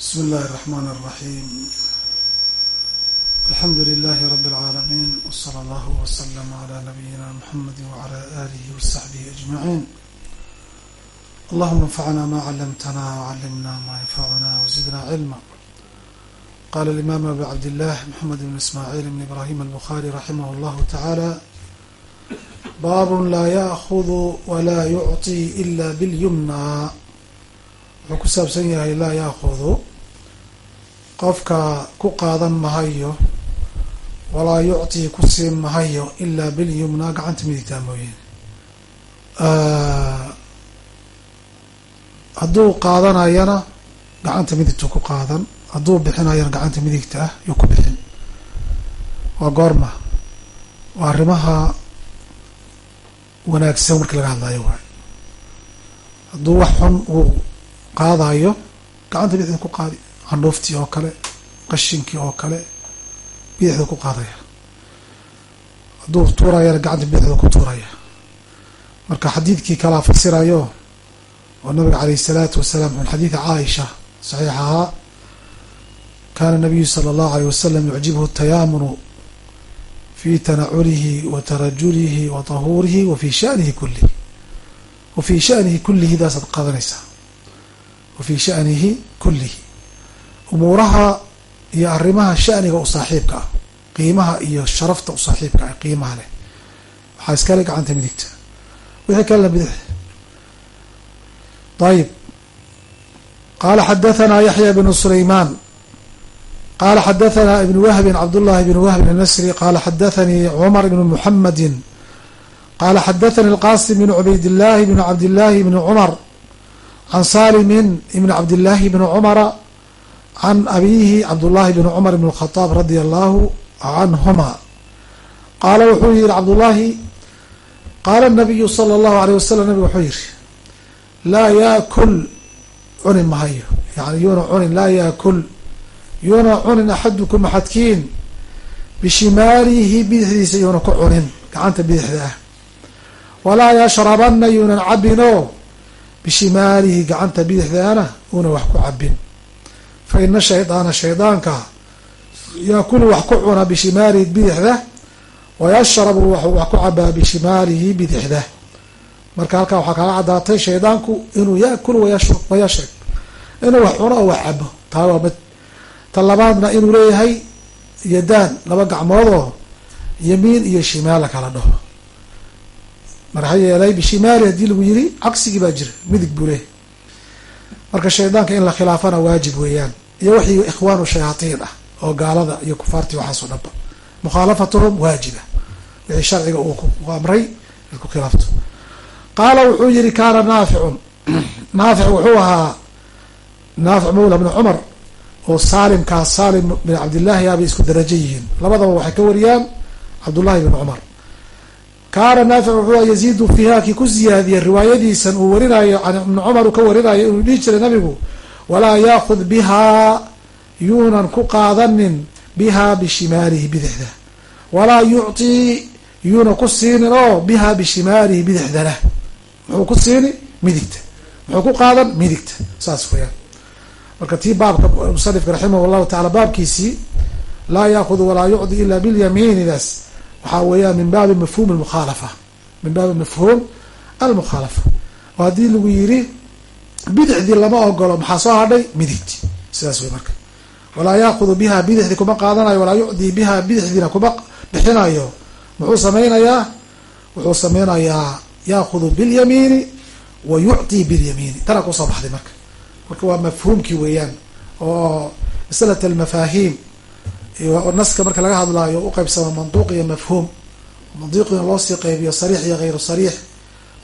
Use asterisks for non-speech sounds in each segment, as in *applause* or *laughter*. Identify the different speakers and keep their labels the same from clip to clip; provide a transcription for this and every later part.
Speaker 1: بسم الله الرحمن الرحيم الحمد لله رب العالمين وصلى الله وسلم على نبينا محمد وعلى آله وصحبه أجمعين اللهم انفعنا ما علمتنا وعلمنا ما ينفعنا وزدنا علما قال الإمام أبو عبد الله محمد بن إسماعيل بن إبراهيم البخاري رحمه الله تعالى باب لا يأخذ ولا يعطي إلا باليمنى wuxuu ku saabsan yahay laa yaakudu qofka ku qaadan mahayo walaa yuctii ku siin mahayo ilaa bilyumna gacanta midigtaa mooyeen hadduu qaadanayana gacanta midigtu ku qaadan hadduu bixinayana gacanta midigta ah yuu ku bixin. Waa goorma. Waa arrimaha wanaagsan markii laga hadlayo waay hadduu wax xun uu qaadayo gacanta bidixda ku qaadi candhuuftii oo kale qashinkii oo kale bidixda ku qaadaya. Hadduu tuurayana gacanta bidixda ku tuuraya. Marka xadiidkii kalaa fasirayo oo nabiga caleyh isalaatu wasalaam min xadiidi caaisha saxiix ahaa kana nabiyu sala allahu aleyh wasalam yucjibhu tayaamunu fi tanaculihi wa tarajulihi wa tahuurihi wa shanihi kulihi wa fi shanihi kulihi daasaad qaadanaysaa. Wa fi shanihi kulihi umuuraha iyo arrimaha shaniga u saaxiibka ah qiimaha iyo sharafta u saaxiibka ah qiimaha leh. Waxaa iskale gacanta midigta. Wixii kale la bidix ayib qala xadathana yaxya bnu sulayman qala xadathana ibn wahbin cabdullahi bn wahbin anasri qala xadathanii cumar ibn muxamadi qala xadathani lqasim bn cubaydillahi bn cabdillahi bn cumar can salimin ibn cabdillahi bn cumara can abiihi cabdullaahi bn cumar bn khaaab radia allahu canhuma qaala wuxuu yihi cabdullaahi qaala nabiyu sala allahu alayh wasalam nabigu wuxuu yihi laa yaakul cuni mahayo yani yuuna cunin laa yaakul yuuna cunin axadukum axadkiin bishimaalihi bidixdiisa yuuna ku cunin gacanta bidixda ah walaa yashrabana yuunan cabin oo bishimaalihi gacanta bidixdaana uuna wax ku cabin fa ina shaydaana shaydaanka yaakulu wax ku cuna bishimaalihi bidixda wayashrabu wax ku cabaa bishimaalihi bidixda marka halkaa waxaa kaaga caddaatay shaydaanku inuu yaakul wayashrab wayashrab inuu wax cuno oo wax cabo taa waa mid ta labaadna inuu leeyahay yadaan laba gacmood oo yamiin iyo shimaal la kala dhaho marxa yeelay bishimaali haddii lagu yiri caqsigii baa jira midig buu leeyahy marka shaydaanka in la khilaafana waajib weeyaan. Iyo wixii ikhwaanu shayaatiin ah oo gaalada iyo kufaartii waxaasoo dhanba mukhaalafatuhum waajiba. Wixii sharciga uu ku amray inaad ku khilaafto. Qaala wuxuu yihi kaana naaficun. *clears throat* Naafic wuxuu ahaa naafic mawla bni cumar oo saalimkaas saalim bin cabdillaahi abay isku darajo yihiin. Labadaba waxay ka wariyaan cabdullahi bn cumar kaana naafic wuxuu yaziidu fiiha kii ku ziyaadiyey riwaayadiisan uu warinayo can ibni cumar uu ka warinayo inuu dhihi jiray nabigu walaa yaakhud bihaa yuunan ku qaadanin bihaa bishimaalihi bidixda walaa yucطii yuuna ku siinin oo bihaa bishimaalihi bidixdana muxuu ku siini midigta. Muxuu ku qaadan midigta. Saas weyaan marka tii baabka musanifka raximah llahu taala baabkiisii laa yaakudu walaa yucdi ila bilyamiinidaas waxaa weeyaan min baabi mafhum almukhaalafa. Min baabi mafhuum almukhaalafa. Oo haddii lagu yiri bidixdii lama ogolo maxaa soo hadhay? Midigti sidaas wey marka. Walaa yaakudu biha bidixdii kuma qaadanayo walaa yucdii biha bidixdiina kuma bixinayo. Muxuu sameynayaa wuxuu sameynayaa yaakudu bilyamiini wa yucطii bilyamiini. Tana ku soo baxday marka. Marka waa mafhuumkii weeyaan oo masalat almafaahiim naska marka laga hadlaayo uqeybsama manduuq iyo mafhuum. Manduuqina loosii qeybiyo sariix iyo hayru sariix.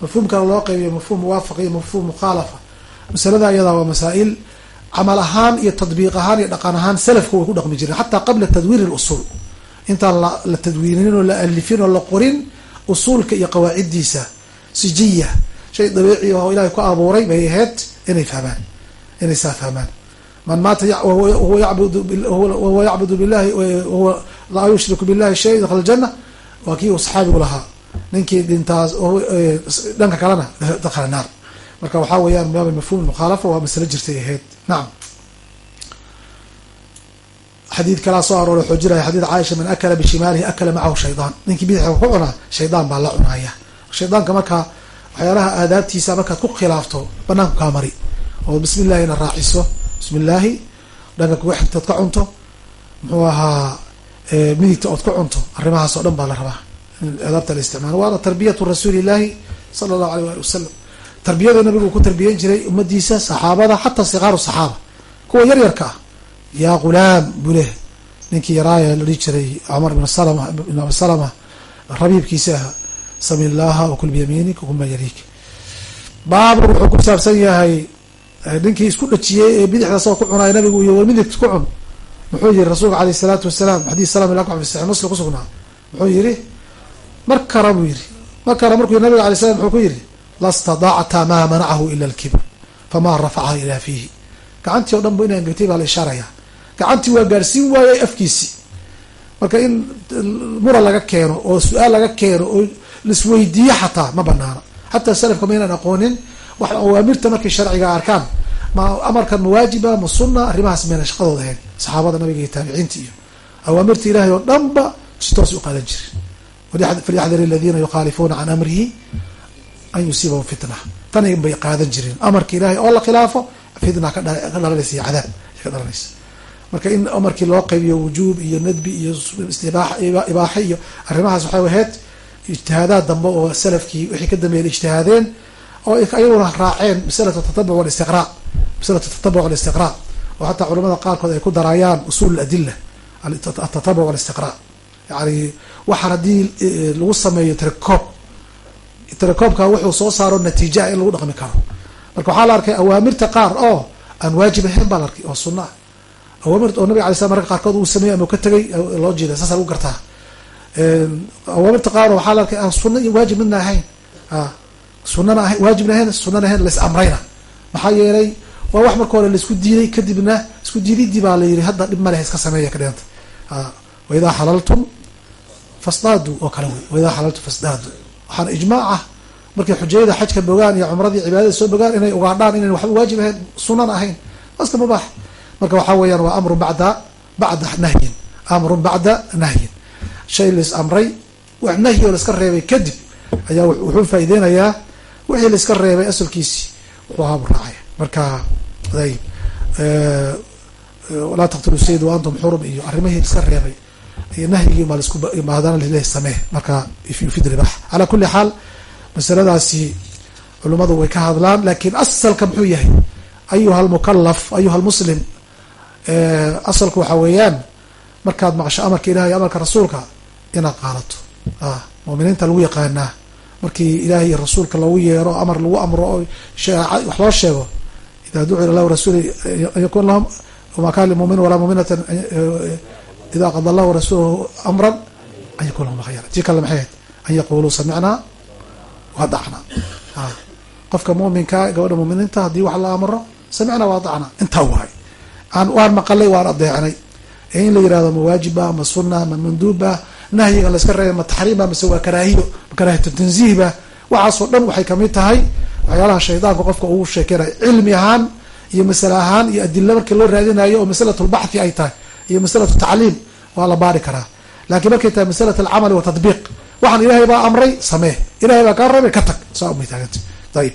Speaker 1: Mafhuumkana loo qeybiyo mafhuum muwaafaq iyo mafhuum mukhaalafa masalada iyadaa waa masaa-il. Camal ahaan iyo tadbiiq ahaan iyo dhaqan ahaan salafka way ku dhaqmi jireen. Xataa qabla tadwiin usul intaan la tadwiinin oo la alifin oo la qorin usuulka iyo qawaaciddiisa. Sijiya shay dabiici oo ilahay ku abuuray bay ahayd inay fahmaan. Inay saa fahmaan man maata wahuwa yacbudu billahi wahuwa laa yushriku billahi shay dakla ljana waa kii uu saxaabigu lahaa ninkii dhintaas dhanka kalena *laughs* dakhala naar. Marka waxaa weeyaan baab mafhum mukhaalafa waa masalo jirtay ahayd nacam xadiid kalaa soo aroora xoojinaya xadiid caaisha man akala bishimaalihi akala macahu shaydaan. Ninkii bidixda ku cunaa shaydaan baa la cunaya shaydaanka markaa waxyaalaha aadaabtiisa markaad ku khilaafto banaanku kaa mari. Oo bismi illahina raaciso bismi illaahi dhanka kuga xigtood ka cunto. Muxuu ahaa midigta ood ka cunto. Arrimahaas dhan baa la rabaa. Aadaabta la isticmaalo. Waana tarbiyatu rasuuli illaahi sala allahu aleyh waali wasalam tarbiyada nabigu ku tarbiyan jiray ummadiisa saxaabada xataa sikaaru saxaaba. Kuwa yar yarka ah. Yaa ghulaam buleh ninkii yaraaya la dhihi jiray cumar ibn salama ibn abi salama. Rabiibkiisa aha. Sami llaha wakul biyamiinik wakuma yariik. Baabur wuxuu ku saabsan yahay ninkii isku dhajiyey ee bidixda soo ku cunaay nabigu iyo war ku cun. Muxuu yihi rasuulka aleyh isalaatu wasalaam xadiis salam ila fi saxi muslim kusugnaa muxuu yihi mar kara buu yihi mar kara markuu nabiga alay slam muxuu ku yihi lastadacta maa manacahu ila alkibr famaa rafacaha ilaa fiihi. Gacantii o dhan bu inaan gatay baa la ishaaraya gacantii waa gaarsiin waayey afkiisii marka in mura laga keeno oo su'aal laga keeno oo laisweydiiyo xataa ma banaana xataa salafka maynaan aqoonin wax awaamirta markay sharciga arkaan ma amarkan mawaajiba ma sunna arrimahaas mayna shaqadooda ahayn saxaabada nabiga iyo taabiciinta iyo awaamirta ilahay oo dhan ba si toos u qaadan jirin falyaxdar aladiina yukhaalifuuna can amrihi an yusiibahum fitna. Tan bay qaadan jireen. Amarka ilahay oo la khilaafo fitna ka dhalanaysa iyo cadaab ka dhalanaysa. Marka in amarkii loo qaybiyo wujuub iyo nadbi iyo ibaaxe iyo arrimahaas waxay ahayd ijtihaadaad dambe oo salafkii wixii ka dambeeyay ijtihaadeen oo ayaguna raaceen masalatu tatabuc walistiqraa masalatu tatabuc walistiqraa oo xataa culamada qaarkood ay ku daraayaan usul adila atatabuc walistiqraa yani waxaan haddii lagu sameeyo tricoob trikoobka wuxuu soo saaro natiijaah in lagu dhaqmi karo. Marka waxaa la arkay awaamirta qaar oo aan waajib ahayn baa la arkay oo sunna ah awaamirta oo nabiga alay slam marka qaarkood uu sameeyey ama ka tegay loo jeeda saasa lagu gartaa. Awaamirta qaar waxaa la arkay aan sunna iyo waajib midna ahayn sunana ahayn waajibna ahayn sunana ahayn lais amrayna. Maxaa yeelay waa wax marka hore la isku diiday kadibna isku diididii baa la yihi hadda dhib maleh iska sameeya ka dhiganta. Waidaa xalaltum fasdaadu oo kale wey waidaa xalaltum fasdaadu. Waxaana ijmaac ah markay xujayada xajka bogaan iyo cumradii cibaadada soo bogaan inay ugaadhaan inayn waxba waajib ahayn sunana ahayn aska mubaax marka waxaa weeyaan waa amrun bacda bacda nahyin amrun bacda nahyin. Shay lais amray wax nahyi oo laiska reebay kadib ayaa wuxuu faaideynayaa wixii laiska reebay asalkiisii wuxuu ahaabuu raacaya marka ayb walaa taqtulu sayd wa antum xurum iyo arrimihii laiska reebay iyo nahyigii maa lasku hadana lileh samee. Marka yufid calaa kuli xaal masaladaasi culimmadu way ka hadlaan laakiin asalka muxuu yahay? Ayuha almukalaf ayuha almuslim asalku waxaa weeyaan markaad maqsho amarka ilahay amarka rasuulka inaad qaadato muminiinta lagu yaqaanaa markii ilahay iyo rasuulka loogu yeero amar lagu amro oo wax loo sheego ida ducira lahu rasuul an yakun lahum wama kana limumin walaa muminatan ida qada allahu rasuulahu amran an yakun lahum khayra tii kale maxay ahayd? An yaquluu samicnaa waadacna qofka muminka gabadha muminiinta haddii wax la amro samicnaa waadacna intaa waay aan waan maqalay waan adeecnay ee in la yiraahdo ma waajiba ma sunna ma manduuba nahyiga la iska reebay ma taxriima mise waa karaahiyo karaahiyatu tanziihba waxaasoo dhan waxay ka mid tahay waxyaalaha shaydaanka qofka uu sheekeynaya cilmi ahaan iyo masale ahaan iyo adila markii loo raadinayo oo masalat lbaxthi ay tahay iyo masalatu tacliim waa la baari karaa. Lakiin markay tahay masalat alcamali wa tatbiiq waxaan ilahay baa amray samee. Ilahay baa kaa rabay ka tag. Saa umay taaganta ayib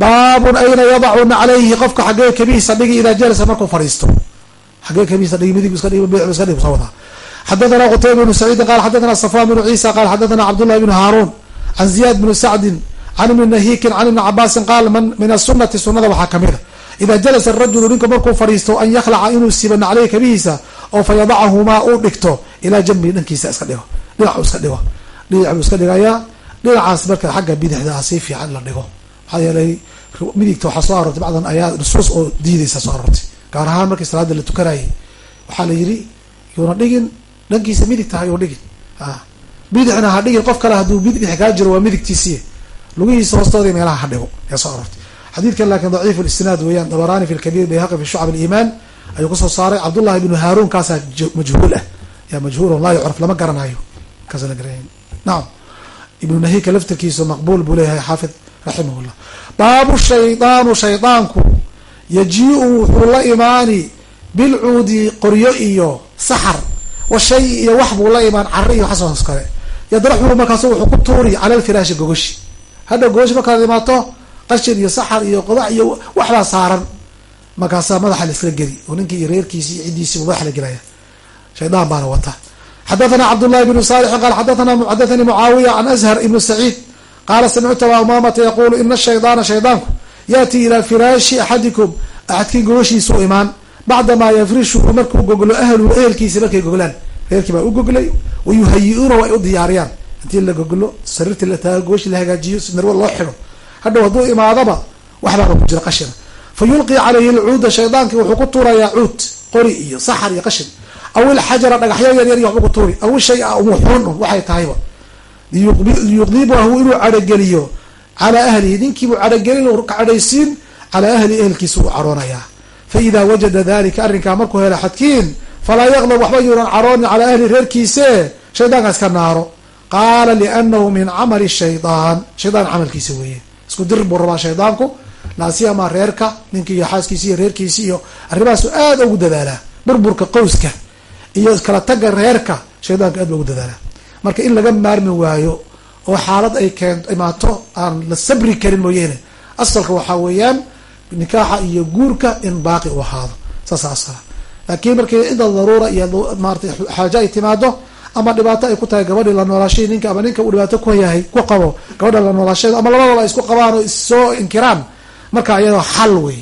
Speaker 1: baabun ayna yadacu naclayhi qofka xagee kabihiisa dhigi idaa jalasa markuu fadhiisto. Xagee kabihiisa dhigi midig iska dhigi bidix iska dhigi soo wadaa xadathana qutayba bnu saciidin qala xadathana safwan bnu ciisa qala xadathana cabdullahi bnu haaruun can ziyad bnu sacdin can ibni nahiikin can ibni cabaasin qaal min asunati sunada waxaa ka mid a ida jalasa arajulu ninku markuu fadhiisto an yakhlaca inuu siba naclayhi kabihiisa oo fa yadacahumaa uu dhigto ilaa jambihi dhankiisa iska dhigo dhinac iska dhigo dhinac buu iska dhigayaa dhinacaas marka xagga bidixda si fiican la dhigo maxaa yeelay midigta waxaa soo aroortay bacdan ayaa nusuus oo diidaysa soo aroortay gaar ahaan markii salaada la tukanayay waxaa la yidhi yuuna dhigin dhankiisa midigta ha yuu dhigin. Bidixna ha dhigin qof kale hadduu bidix kaa jiro waa midigtiisiy lugihiisa hoostooda meelaha ha dhigo ayaa soo aroortay. Xadiidkan laakin daciif lisnaad weeyaan dabarani fi lkabiir bayhaqi fi shucab aliimaan ayuu ku soo saaray. Cabdullahi bnu haarun kaasaa majhuul ah. Yaa majhuul laa yucraf lama garanayo kaasa la garanay nacam ibnu nahika laftirkiisu maqbuul buu leeyahay xaafid raximah llah baabu shaydaanu shaydaanku yaji-u wuxuu la imaani bilcuudi qoryo iyo saxar wa shay iyo wax buu la imaan cari iyo waxaas kale. Yadraxuhu markaasu wuxuu ku tuuri cala lfiraashi gogoshi. Hadha gogoshi markaad imaato qashin iyo saxar iyo qodax iyo waxbaa saaran. Markaasaa madaxa la isla geli oo ninkii iyo reerkiisi iyo ciddiisi buu madaxa la gelaya shaydaan baana wata xadathana cabdullahi bnu saalixin qaal xadathana xadathanii mucaawiya can ashar ibnu saciid qaala samictu abaa umaamata yaqulu ina shaydaana shaydaanku yaati ilaa firaashi axadikum. Axadkii gogoshiisa u imaan bacdamaa yafrishuhu markuu goglo ahluhu ehelkiisa markay goglaan reerkii baa u goglay wayuhayi-uuna way u diyaariyaan intii la goglo sariirtii la taago gogoshii la hagaajiyo si loo xidho hadhow hadduu imaadaba waxbaaba ku jira qashina fa yulqii calayhi lcuuda shaydaanki wuxuu ku tuurayaa cuud qori iyo saxar iyo qashin aw ilxajara dhagaxyo yar yar iyo waxba ku tuuri aw shay muxuun waxay tahayba liyuqdibahu inuu cadhogeliyo calaa ahlihi ninkiibuu cadhogelin cadhaysiin calaa ahlihi ehelkiisa uu caroonayaa fa idaa wajada dalika arrinkaa markuu helo xadkiin falaa yaqdab waxba yuunan caroonin calaa ahli reerkiise shaydaanka iska naaro qaala liannahu min camali shaydaan shaydaan camalkiisa weeye isku dir buu rabaa shaydaanku laasiyama reerka ninkii iyo xaaskiisi iyo reerkiisi iyo arrimahaasu aada ugu dadaalaa burburka qowska iyo kala tagga reerka shaydaanka aad ba ugu dadaalaa marka in laga maarmi waayo oo xaalad ay keento imaato aan la sabri karin mooyeene asalka waxaa weeyaan nikaaxa iyo guurka in baaqi u ahaado. Saasa asala laakiin markii inta daruura iyo maarata xaajo ay timaado ama dhibaato ay ku tahay gabadhii la noolaashadii ninka ama ninka uu dhibaato ku yahay ku qabo gabadha la noolaashada ama labadaba ay isku qabaan oo issoo inkiraan marka iyadoo xal wey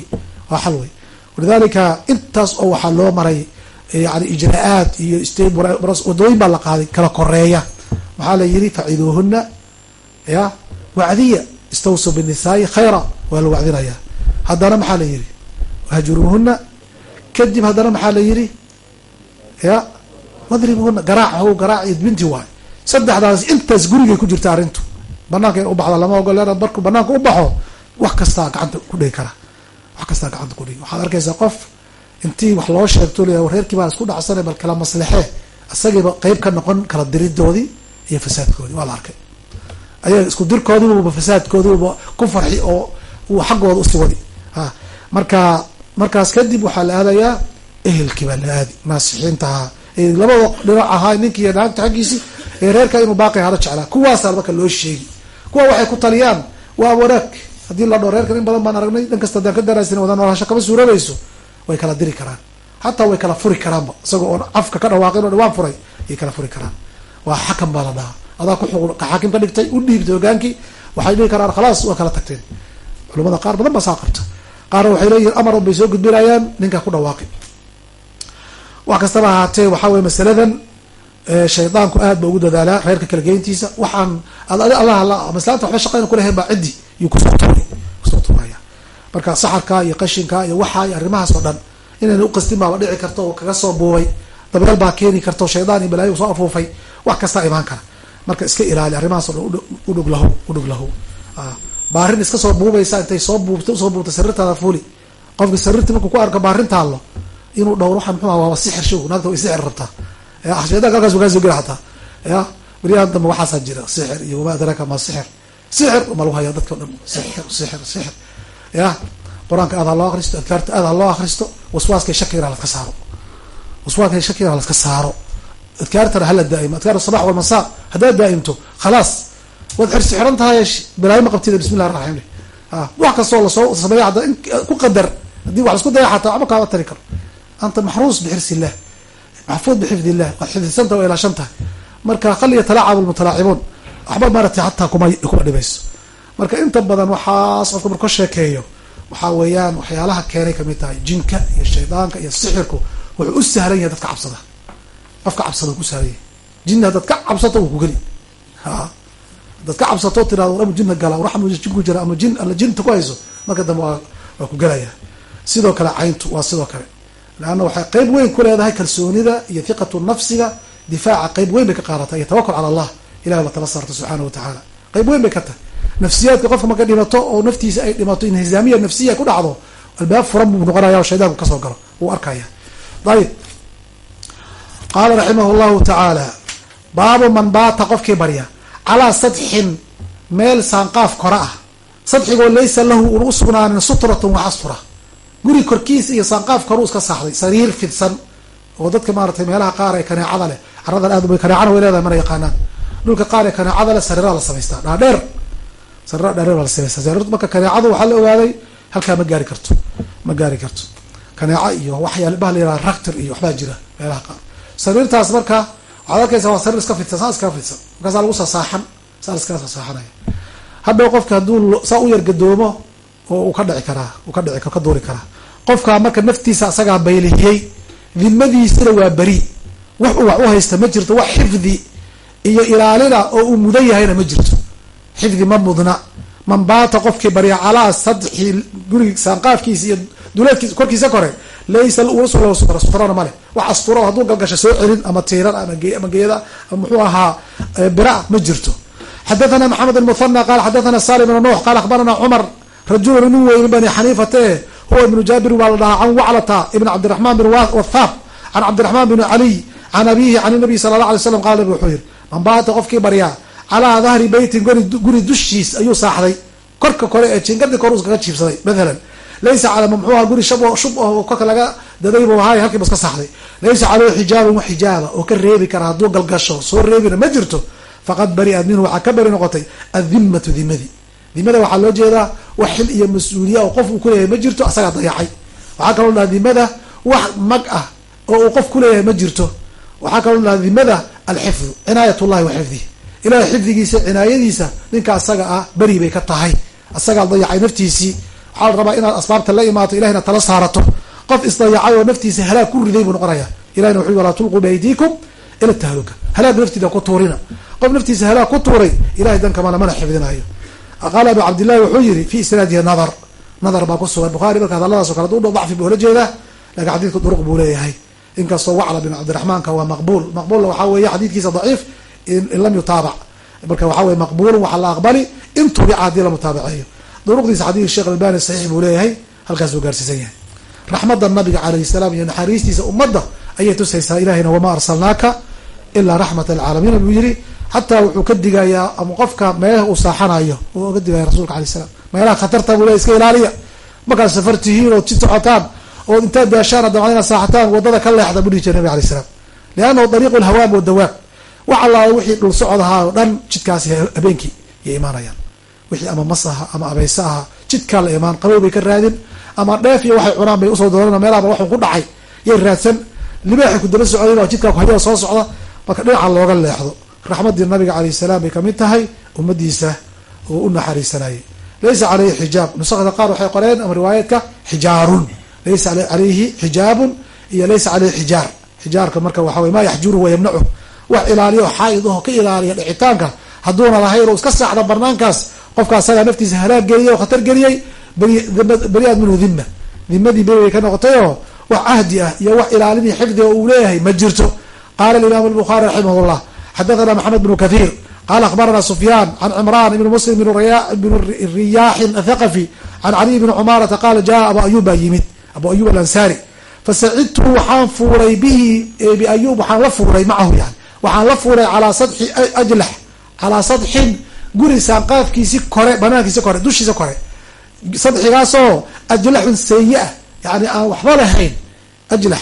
Speaker 1: waa xal wey. Walidalika intaas oo waxaa loo maray yani ijraa-aad iyo wadooyin baa la qaaday kala koreeya maxaa la yiri faciduuhuna ya wacdiya istawsu binisaai khayra waa la wacdinaya haddana maxaa la yiri wahjuruuhuna kadib haddana maxaa la yiri ya wadribuhuna garaac how garaac idbinti waay. Saddexdaas intaas gurigay ku jirta arrintu. Banaanka in ubaxda lama ogoleena markuu banaanka u baxo wax kastaa gacanta ku dhigi kara. Wax kastaa gacanta ku dhigi waxaad arkaysaa qof intii wax loo sheegto le reerkii baa isku dhacsana bal kala maslexee isagiiba qeyb ka noqon kala diridoodii iyo fasaadkoodii. Waa la arkay. Ayaga isku dirkoodibuba fasaadkoodibuba ku farxi oo uu xaggooda u sii wadi marka markaas kadib waxaa la aadayaa ehelkii baa la aadi. Naasixiintahaa ee labada dhinac ahaa ninkii iyo naagta xaggiisii ee reerka inuu baaqi hada jeclaa. Kuwaasaa marka loo sheegi. Kuwa waxay ku taliyaan waa wanaag haddii la dhao reerkan in badan baan aragnay dhan kasta adaan ka daraasin wada noolaasho kama suuroobayso way kala diri karaan. Xataa way kala furi karaanba isagoo oon afka ka dhawaaqin oo dhawaan furay ayay kala furi karaan. Waa xakam baa la dhahaa. Adaa ku xuquuq xaakim ka dhigtay u dhiibtay hogaankii waxay dhihi karaan khalaas waa kala tagteen. Culamada qaar badan baa saa qabta qaarna waxay leeyihiin amar un bay soo gudbinayaan ninkaa ku dhawaaqi wax kastaba ahaatee waxaa weye masaladan shaydaanku aad ba ugu dadaalaa reerka kala geyntiisa waxaan allah maslaanta waxba shaqayna kulahayn baa ciddi yuu ku soo tuuri ku soo tuuraya. Marka saxarka iyo qashinka iyo waxa iyo arrimahaas oo dhan inayna uqastin baaba dhici karto oo kaga soo buubay dabeel baa keeni karto shaydaan iyo balaayo soo afuufay wax kastaa imaan kara. Marka iska ilaali arrimahaas o dhan udhug laho udhug laho baarin iska soo buubaysa intay soo buubta u soo buubta sariirtaada fuuli. Qofka sariirtii markuu ku arko baarin taallo inuu dhowr waxa muxuu waaba sixir show naagta way sixir rabtaa. Ya shaydanka halkaas kaa soo gela hataa ya beryahan dambe waxaasaa jira sixir iyo wamaa adraaka ma sixir. Sixir ma lagu hayaa dadka o dhan. Sixir sixir sixir. Ya qur'aanka aad ha loo akristo adkaarta aad ha loo akristo waswaaskay shakiga laska saaro. Waswaaskay shakiga laska saaro. Adkaartana hala daa'imo adkaar sabax walmasaa haddaad daa'imto khalaas waad xirsi xiran tahay balaayo ma qabtida bismi llah raxim wax kastoo la soo sameeya hadda in ku qadar haddii wax lasku daya xataa waxba kaama tari karo. Anta maxruus bixirsi maxfuud bixifd illah waad xifdisanta waa ilaashan tahay. Marka khal yatalacab lmutalaacibuun waxba maaragtay hataa kuma kuma dhibayso. Marka inta badan waxaas qofka marka sheekeeyo waxaa weeyaan waxyaalaha keenay ka mid tahay jinka iyo shaydaanka iyo sixirku wuxuu u sahlan yahay dadka cabsada. Qofka cabsada ku sahlan yahay. Jinna haddaad ka cabsato wuu ku geli. Ha haddaad ka cabsato tirado war ama jinna gala war ama jin ku jira ama jin alla jinta ku hayso marka dambe waa ku gelaya sidoo kale cayntu waa sidoo kale. Leanna waxay qeyb weyn ku leedahay kalsoonida iyo hiqatu nafsiga difaaca qeyb weyn bay ka qaadata iyo tawakul cala allah ilahi la tala saarto subxaana wa tacaala qeyb weyn bay ka tahay. Nafsiyaadka qofka marka dhimato oo naftiisa ay dhimato inhizaamiya nafsiya ku dhacdo albaab furan buu noqonaya oo shaydaanku ka soo galo wuu arkaya ayib qaala raximah llahu tacaala baabu man baata qofkii barya calaa sadxin meel saanqaaf kora ah. Sadxigoo laysa lahu una usugnaanin sutratun wax astura guri korkiisa iyo saanqaaf koruu iska saaxday sariir fidsan oo dadka maaratay meelaha qaar ee kaneecada leh caradan aad kaneecana way leedahay mana yaqaanaan. Dhulka qaar ee kaneecada leh sariiraa la samaystaa dhaadheer sariira dhaadheer baa la samaystaa sariir marka kaneecadu waxaa la ogaaday halkaa ma gaari karto ma gaari karto. Kaneeca iyo waxyaal baa la yihahda ractor iyo waxbaa jira meelaha qaar. Sariirtaas marka waxaad arkaysaa waa sariir iska fidsan saa iskaga fidsan. Markaasaa lagu sasaaxan saa iskaga sasaaxanaya hadhow qofka hadduu saa u yargadoomo oo uu ka dhici karaa uu ka dhici ka duuri karaa. Qofkaa marka naftiisa asagaa baylihiyey dimadiisana waa beri. Wax uu wax u haysta ma jirto wax xifdi iyo ilaalina oo uu mudan yahayna ma jirto. Xifdi ma mudna. Man baata qofkii barya calaa sadxi gurigi saanqaafkiisa iyo duleedkiisa korkiisa kore laysa sutrana male wax asturo hadduu galgasho soo celin ama tiiran ama geeda muxuu ahaa bira ma jirto. Xadathana maxamed almuthana qala xadathana salim bn nuux qala akhbarana cumar rajulun nin weyn bani xaniifate huwa ibnu jaabir waa la dhahaa can waclata ibn cabdiraxman bin wathaab can cabdiraxman bin caliy can abihi can nabiy sala allah alay slam qala nabi wuxuu yihi man baata qofkii baryaa calaa dahri beytin guri dushiis ayuu saaxday. Korka kore ee jingadii kor uskaga jiibsaday mathalan laysa cala muxuu aha guri shub korka laga daday buu ahaay halkiiba iska saxday laysa caleyhi xijaabun wax xijaaba oo ka reebi kara hadduu galgasho soo reebina ma jirto faqad bari'at minhu waxaa ka bari noqotay addimmatu dimadi dimada waxaa loo jeedaa wax xil iyo mas'uuliya oo qof uu kuleeyahay ma jirto asagaa dayacay waxaa kaloo dhaha dimada wax mag ah oo uu qof kuleeyahay ma jirto waxaa kaloo dhaha dimada alxifdu cinaayat llahi wa xifdigiisa cinaayadiisa ninka asaga ah beri bay ka tahay asagaa dayacay naftiisii waxaa la rabaa inaad asbaabta la imaato ilahina tala saarato. Qof isdayacay oo naftiisa halaag ku riday buu noqonaya ilahina wuxu walaa tulquu biaydiikum ila tahluka. Halaag naftiida ku tuurina. Qof naftiisa halaag ku tuuray ilahay dankamana mana xifdinayo qaala abu cabdillahi wuxuu yihi fi isnaadihi nadar. Nadar baa ku sugan bukhari marka hadaladaas o kale haduu dacfi buu la jeedaa laakiin xadiidku duruq buu leeyahay. Inkastoo wacla bin cabdiraxmaanka waa maqbuul. Maqbuulna waxaa weeye xadiidkiisa daciif in lam yutaabac. Marka waxaa weye maqbuulun waxaa la aqbali in tubica haddii la mutaabaceeyo duruqdiisa xadiid sheekh albani saxiix buu leeyahay halkaas buu gaarsiisan yahay. Raxmadda nabiga calayhi salaam iyo naxariistiisa ummadda ayay tusaysaa ilahayna wamaa arsalnaaka ilaa raxmata alcaalamiina buu yihi xataa wuxuu ka digayaa ama qofka meelaha uu saaxanayo oga digaya rasulka alay slam meelaha khatarta buu ley iska ilaaliya. Markaad safar tihiin ood si socotaan ood intaad daashaan dabcad inaad saaxataan waddada ka leexda buu dhihi jira nabig alay slam liannahu dariiqu lhawaam wadawaab wax allaala wixii dhul socod ahaa oo dhan jidkaasi habeenkii yay imaanayaan wixii ama mas aha ama abeyse aha jidkaa la imaan qabow bay ka raadin ama dheef iyo waxay cunaan bay u soo dooran meelahaba waxun ku dhacay yay raadsan. Libaaxi ku daba socdayn oo jidkaa kuhaya soo socda marka dhinaca looga leexdo raxmaddii nabiga calayh salaam bay ka mid tahay ummadiisa oo u naxariisanayay. Laysa caleyhi xijaab nusakda qaar waxay qoreen ama riwaayadka xijaarun. Laysa caleyhi xijaabun iyo laysa caleyhi xijaar. Xijaarka marka waxa wey maa yaxjuruhu wayamnacuh wax ilaaliyo xaaid aho ka ilaaliya dhicitaanka hadduuna lahayn oo iska saaxda barnaankaas qofka asagaa naftiisa halaag geliyay oo khatar geliyey beriaad minhu dhima dimadii beri ka noqotay oo wax cahdi ah iyo wax ilaalinii xifdiga uu leeyahay ma jirto. Qaala imaamu lbukhaari raximah llah xadathana maxamed bnu kathiir qala akhbarana sufyaan can cimran ibn muslim bn riyaaxin athaqafi can caliy bni cumaarata qaala jaa abu ayub baa yimid abu ayub alansaari. Fasacidtu waxaan fuuray bihi biayub waxaan la fuuray macahu yani waxaan la fuuray calaa sadxi ajlax calaa sadxin guri saanqaafkiisi kore banaankiisi kore dushiisa kore. Sadxigaasoo ajlaxun seeye ah. Yani aan waxba lahayn ajlax.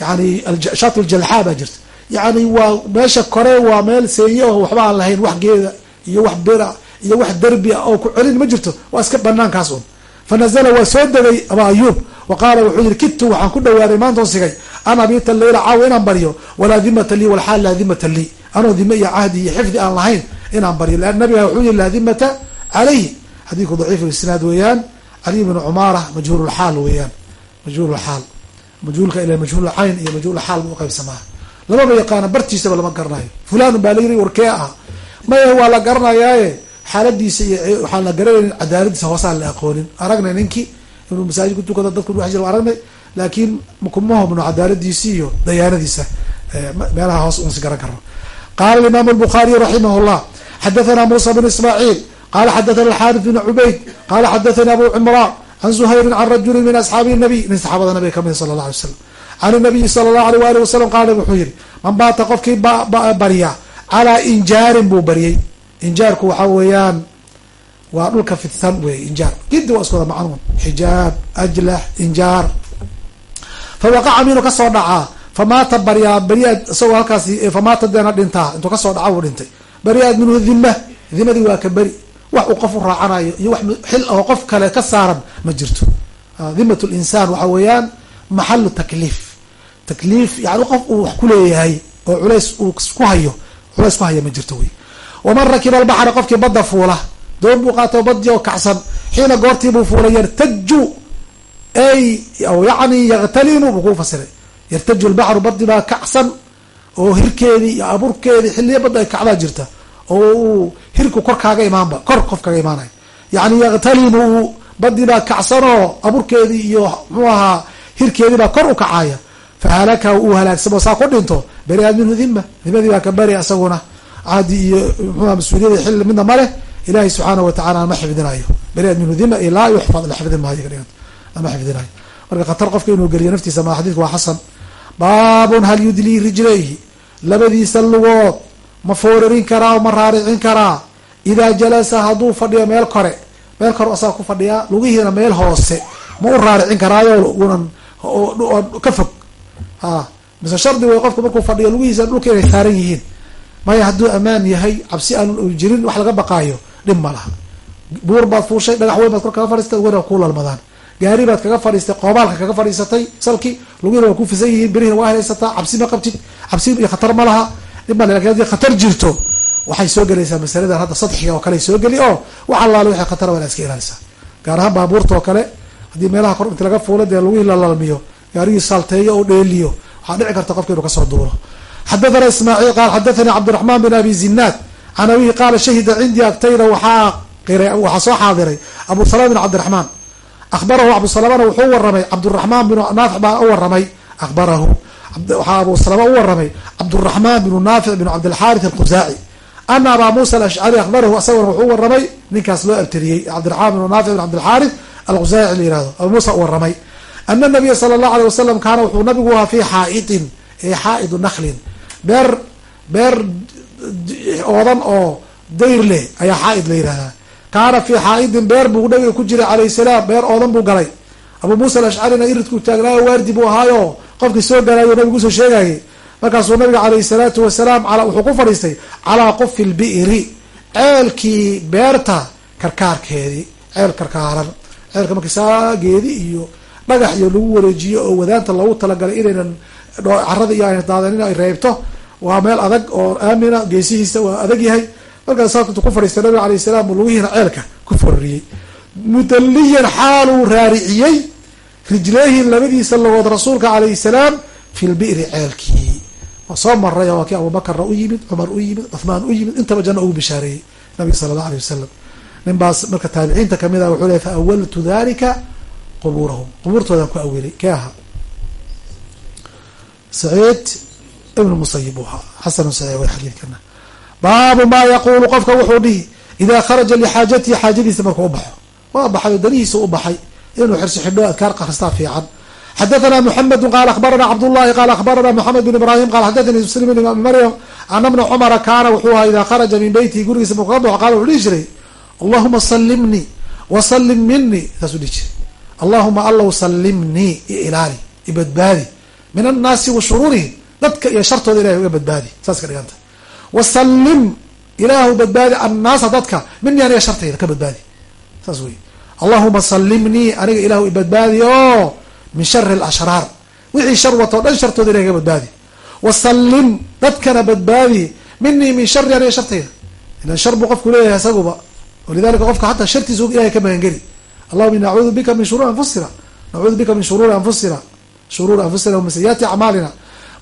Speaker 1: Yani shat ljalxaa baa jirta. Yani waa meesha kore waa meel seeye oo waxba aan lahayn wax geeda iyo wax bira iyo wax derbi ah oo ku celin ma jirto. Waa iska banaankaas un fa nazala waa soo degay aba ayuub. Wa qaala wuxuu yihi kidtu waxaan ku dhawaaday maantoon sigay. An abiita leyla caawa inaan baryo. Walaa dimata lii walxaal laa dimata lii. Anoo dime iyo cahdi iyo xifdi aan lahayn inaan baryo lan nabiga wuxuu yihi laa dimata calayh xadiidku daciif isnaad weeyaan cali bnu cumaara majhuululxaal weeyaan. Majhuululxaal majhuulka ila majhuulcayn iyo majhuulxaal buu uqaybsamaa lamaba yaqaana bartiisaba lama garanayo. Fulanun baa layiri warkee ah? Maya waa la garanayaaye. Xaaladiisa iyo waxaan la garanayn cadaaladiisa hoosaan la aqoonin. Aragnay ninkii inuu masaajid kutukada dadku dhex jira aragnay. Laakiin kuma hubno cadaaladiisi iyo dayaanadiisa meelaha hoos unsi garan karno qaala imaamu lbukhaariy raximah llah xadathana muusa bn ismaaciil qala xadathana alxaarith bn cubayd qala xadathani abu cimraan can zuhayrin can rajuli min asxaabi nabiy nin saxaabada nabiga ka mid sala allah alay slam can nabiyi sala allahu aleyh waali wasalam qaala wuxuu yihi man baata qofkii barya calaa injaarin buu baryay injaarku waxaa weeyaan waa dhulka fidsan wey injaar gidi waa isku wada macnuun xijaab ajlax injaar fa waqaca minuu ka soo dhacaa famaata baryaa beriyaad isagoo halkaasi famaata deena dhintaa intuu ka soo dhaca uu dhintay beriyaad minhu dhima dimadii waa ka beri. Wax uu qof u raacanayo iyo wax xil oo qof kale ka saaran ma jirto. Dhimat linsaan waxa weeyaan maxalu takliif. Takliif yani qof uu wax kuleeyahay oo culays uu ku hayo culays ku haya ma jirto wey. Waman rakiba albaxra qofkii badda fuula doon buu qaato badii oo kacsan xiina goortiibuu fuulay yartaju ay yani yaktalimu buu kuu fasiray. Yartaju lbaxru badi baa kacsan oo hirkeedii iyo aburkeedii xiliya badda ay kacdaa jirta oo uu hirku kor kaaga imaanba kor qof kaga imaanaya. Yani yaktalimu uu badii baa kacsanoo aburkeedii iyo muxuu ahaa hirkeedii baa kor u kacaya fahalaka uu halaagsamo saa ku dhinto beriaad minhu dhima dhimadii baa ka beri isaguna caadi iyo mxuha mas'uuliyada xilli midna ma leh ilahay subxaanahu watacala ma xifdinayo beriaad minhu dhima i laa yuxfad la xifdin maayo lama xifdinayo marka khatar qofka inuu geliyo naftiisa ma xadiidku waa xasan baabun hal yudlii rijlayhi. Labadiisa lugood ma foorarin karaa o ma raaricin karaa. Idaa jalasa hadduu fadhiyo meel kore meel kore asaga ku fadhiyaa lugihiina meel hoose ma u raaricin karaayo unan ka fog. A mise shardi wey qofka markuu fadhiyo lugihiisa dhulka inay saaran yihiin. Maya hadduu ammaan yahay cabsi aan jirin wax laga baqaayo dhib ma laha. Buur baad fuushay dhagax weyn baad kor kaga fadhiistay wana ku lalmadaan gaari baad kaga fadhiistay qoobaalka kaga fadhiisatay salki lugihina waa ku fisan yihiin berihina waa haysataa cabsi ma qabtid cabsi iyo khatar ma laha. Dhib ma laakiin haddii khatar jirto waxay soo gelaysaa masaladan hadda sadxiga oo kale soo geli oo wax allaale waxay khatara waa iska ilaalisaa gaar ahaan baabuurta oo kale haddii meelaha kor inti laga fuula dee lugihii la lalmiyo gaarigii salteeyo oo dheeliyo waxaa dhici karta qofka inuu ka soo duulo. Xadathana ismaaciil qaal xadathani cabdiraxmaan bin abi zinaad can abihi qaala shahida cindii agtayna waxaa qiray waxaa soo xaadiray abu salama bin cabdiraxmaan ahbarahu abu salamana wuxuu waramay cabduraxmaan binu naafic baa u waramay ahbarahu waxaa abu salama u waramay cabduraxmaan binu naafic binu cabdilxaarith alkhusaaci ana abaa muusa alashcari ahbarahu asagana wuxuu waramay ninkaas loo abteliyey cabdiraxmaan binu naafic bin cabdilxaarith alkhusaaci la yihahdo abu muusa u waramay ana nabiya sala allahu alay wasalam kaana wuxuu nabigu ahaa fi xaaidin ee xaaidu naklin beer beer oodan oo dayr leh ayaa xaaid la yihahdaa kaana fi xaaidin beer buu nabiga ku jiray calayh salaam beer oodan buu galay. Abu muusa alashcarina iridkuu taagnaayo waardi buu ahaayo qofkii soo galaayo nabigu u soo sheegayay. Markaasuu nabiga calayhi salaatu wasalaam wuxuu ku fadhiistay calaa qufi lbi'ri ceelkii beerta karkaarkeedii ceel karkaaran ceelka markii saageedi iyo dhagax iyo lagu wareejiyo oo wadaanta loogu talagalay inaynan carada iyo ayna daadanin ay reebto waa meel adag oo aamina geesihiisa waa adag yahay markaas saas ku fadhiistay nabiga alayh salaam uu lugihiina ceelka ku fororiyey mudaliyan xaaluu raariciyey rijleehin labadiisa lagood rasuulka calayhi salaam fi lbi'ri ceelkii. Waa soo maray waa kii abubakarna u yimid cumar u yimid cuthmaan u yimid intaba janno ugu bishaareeyey nabiga sala allah alay wasalam nin baas marka taabiciinta ka mid ah wuxuu ley fa awaltu dalika qubuurahum. Qubuurtoodaan ku awilay kee ahaa? Saciid ibnu musayib u ahaa. Xasanu saciid way xadiidkana baabu maa yaquulu qofka wuxuu dhihi idaa kharaja lixaajatihi xaajadiisa markuu u baxo. Waa baxay oo danihiisa u baxay. Inuu xirsi xidho adkaar qaristaa fiican. Xadathana mxamedu qaala akhbarana cabdullahi qaala akhbarana moxamed bin ibrahim qala xadathani muslim bin maryam ana bna cumara kaana wuxuu ahaa idaa kharaja min beytihi gurigiisa markuu ka baxo qaala wuxuu dhihi jiray allahuma salimnii wasalim minii saasuu dhihi jiray. Allahuma allow salimnii i ilaali i min annaasi wa shuruurihim dadka iyo shartooda ilahay uga badbaadi. Saas ka dhiganta wasalim ilaahu badbaadi annaasa dadka minii aniga shartayda ka badbaadi. Saas wey allahuma salimnii aniga ilaahu ibadbaadi oo min shari alashraar wixii shar wato o dhan shartooda ilahay ka badbaadi. Wasalim dadkana badbaadi minii min shari aniga shartayda ilan shar buu qofku leeyahay isaguba. Walidalika qofka xataa shartiisa ilahay ka magangeli allahuma ini nacuudu bika min shuruuri anfusina. Nacuudu bika min shuruuri anfusina. Shuruuri anfusina wa min acmaalina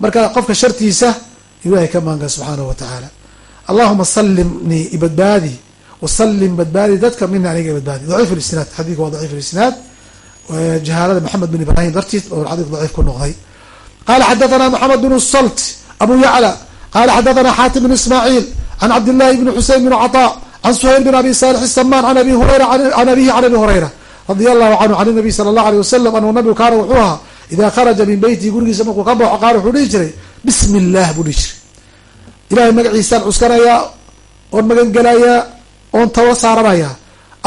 Speaker 1: marka qofka shartiisa ilahay ka maanga subxaanahu wa tacaala. Allahuma salimnii ibadbaadi wasalim badbaadi dadka mina aniga badbaadi daciif lisnaad xadidka waa daciif lisnaad jahaalada maxamed bin ibrahim dartiis xadidku daciif ku noqday. Qala xadathana moxamed bin salt abu yacla. Qala xadathana xaatim bin ismaaciil can cabdillahi bni xusein bin caطa can suhayl bin abi saalix isamaan an abi hurayra can abihi can abi hurayra radia allahu canhu can nabiy sala allah alيh wasalam anahu nabigu kaana wuxuu ahaa idaa kharaja min beytihi gurigiisa markuu ka baxo qaala wuxuu dhihi jiray bismi illah buu dhihi jiray. Ilahay magaciisaan cuskanayaa oon magangelayaa oon tawa saaranayaa.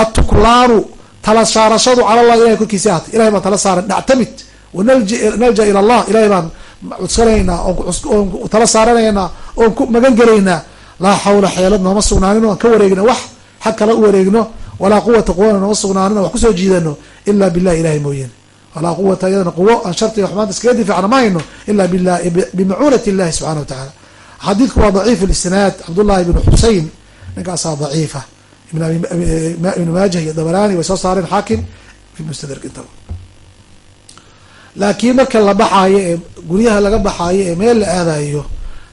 Speaker 1: Atuklaanu tala saarashadu cala allah ilahay korkiisa ahatay ilahay baan tala saaran nactamid wanalja ila allah. Ilahay baan cuskanaynaa oon tala saaranaynaa oon ku magan gelaynaa laa xawla xeelad nooma sugnaanin aan ka wareegno wax xag kala u wareegno walaa quwata quwana nooma sugnaanin wax ku soo jiidano ila billahi ilahay mooyane walaa quwata iyadana quwo aan shartiga xumaanta iskaga difaacna ma hayno ila bimacuunati illahi subxana wa tacaala xadiidku waa daciif lisnaad cabdullahi ibnu xusein ninkaasaa daciifa ibnu maajah iyo dabarani way soo saareen xaakim fi mustadrak intaba laakiin marka la baxaayo ee guryaha laga baxaayo ee meel la aadayo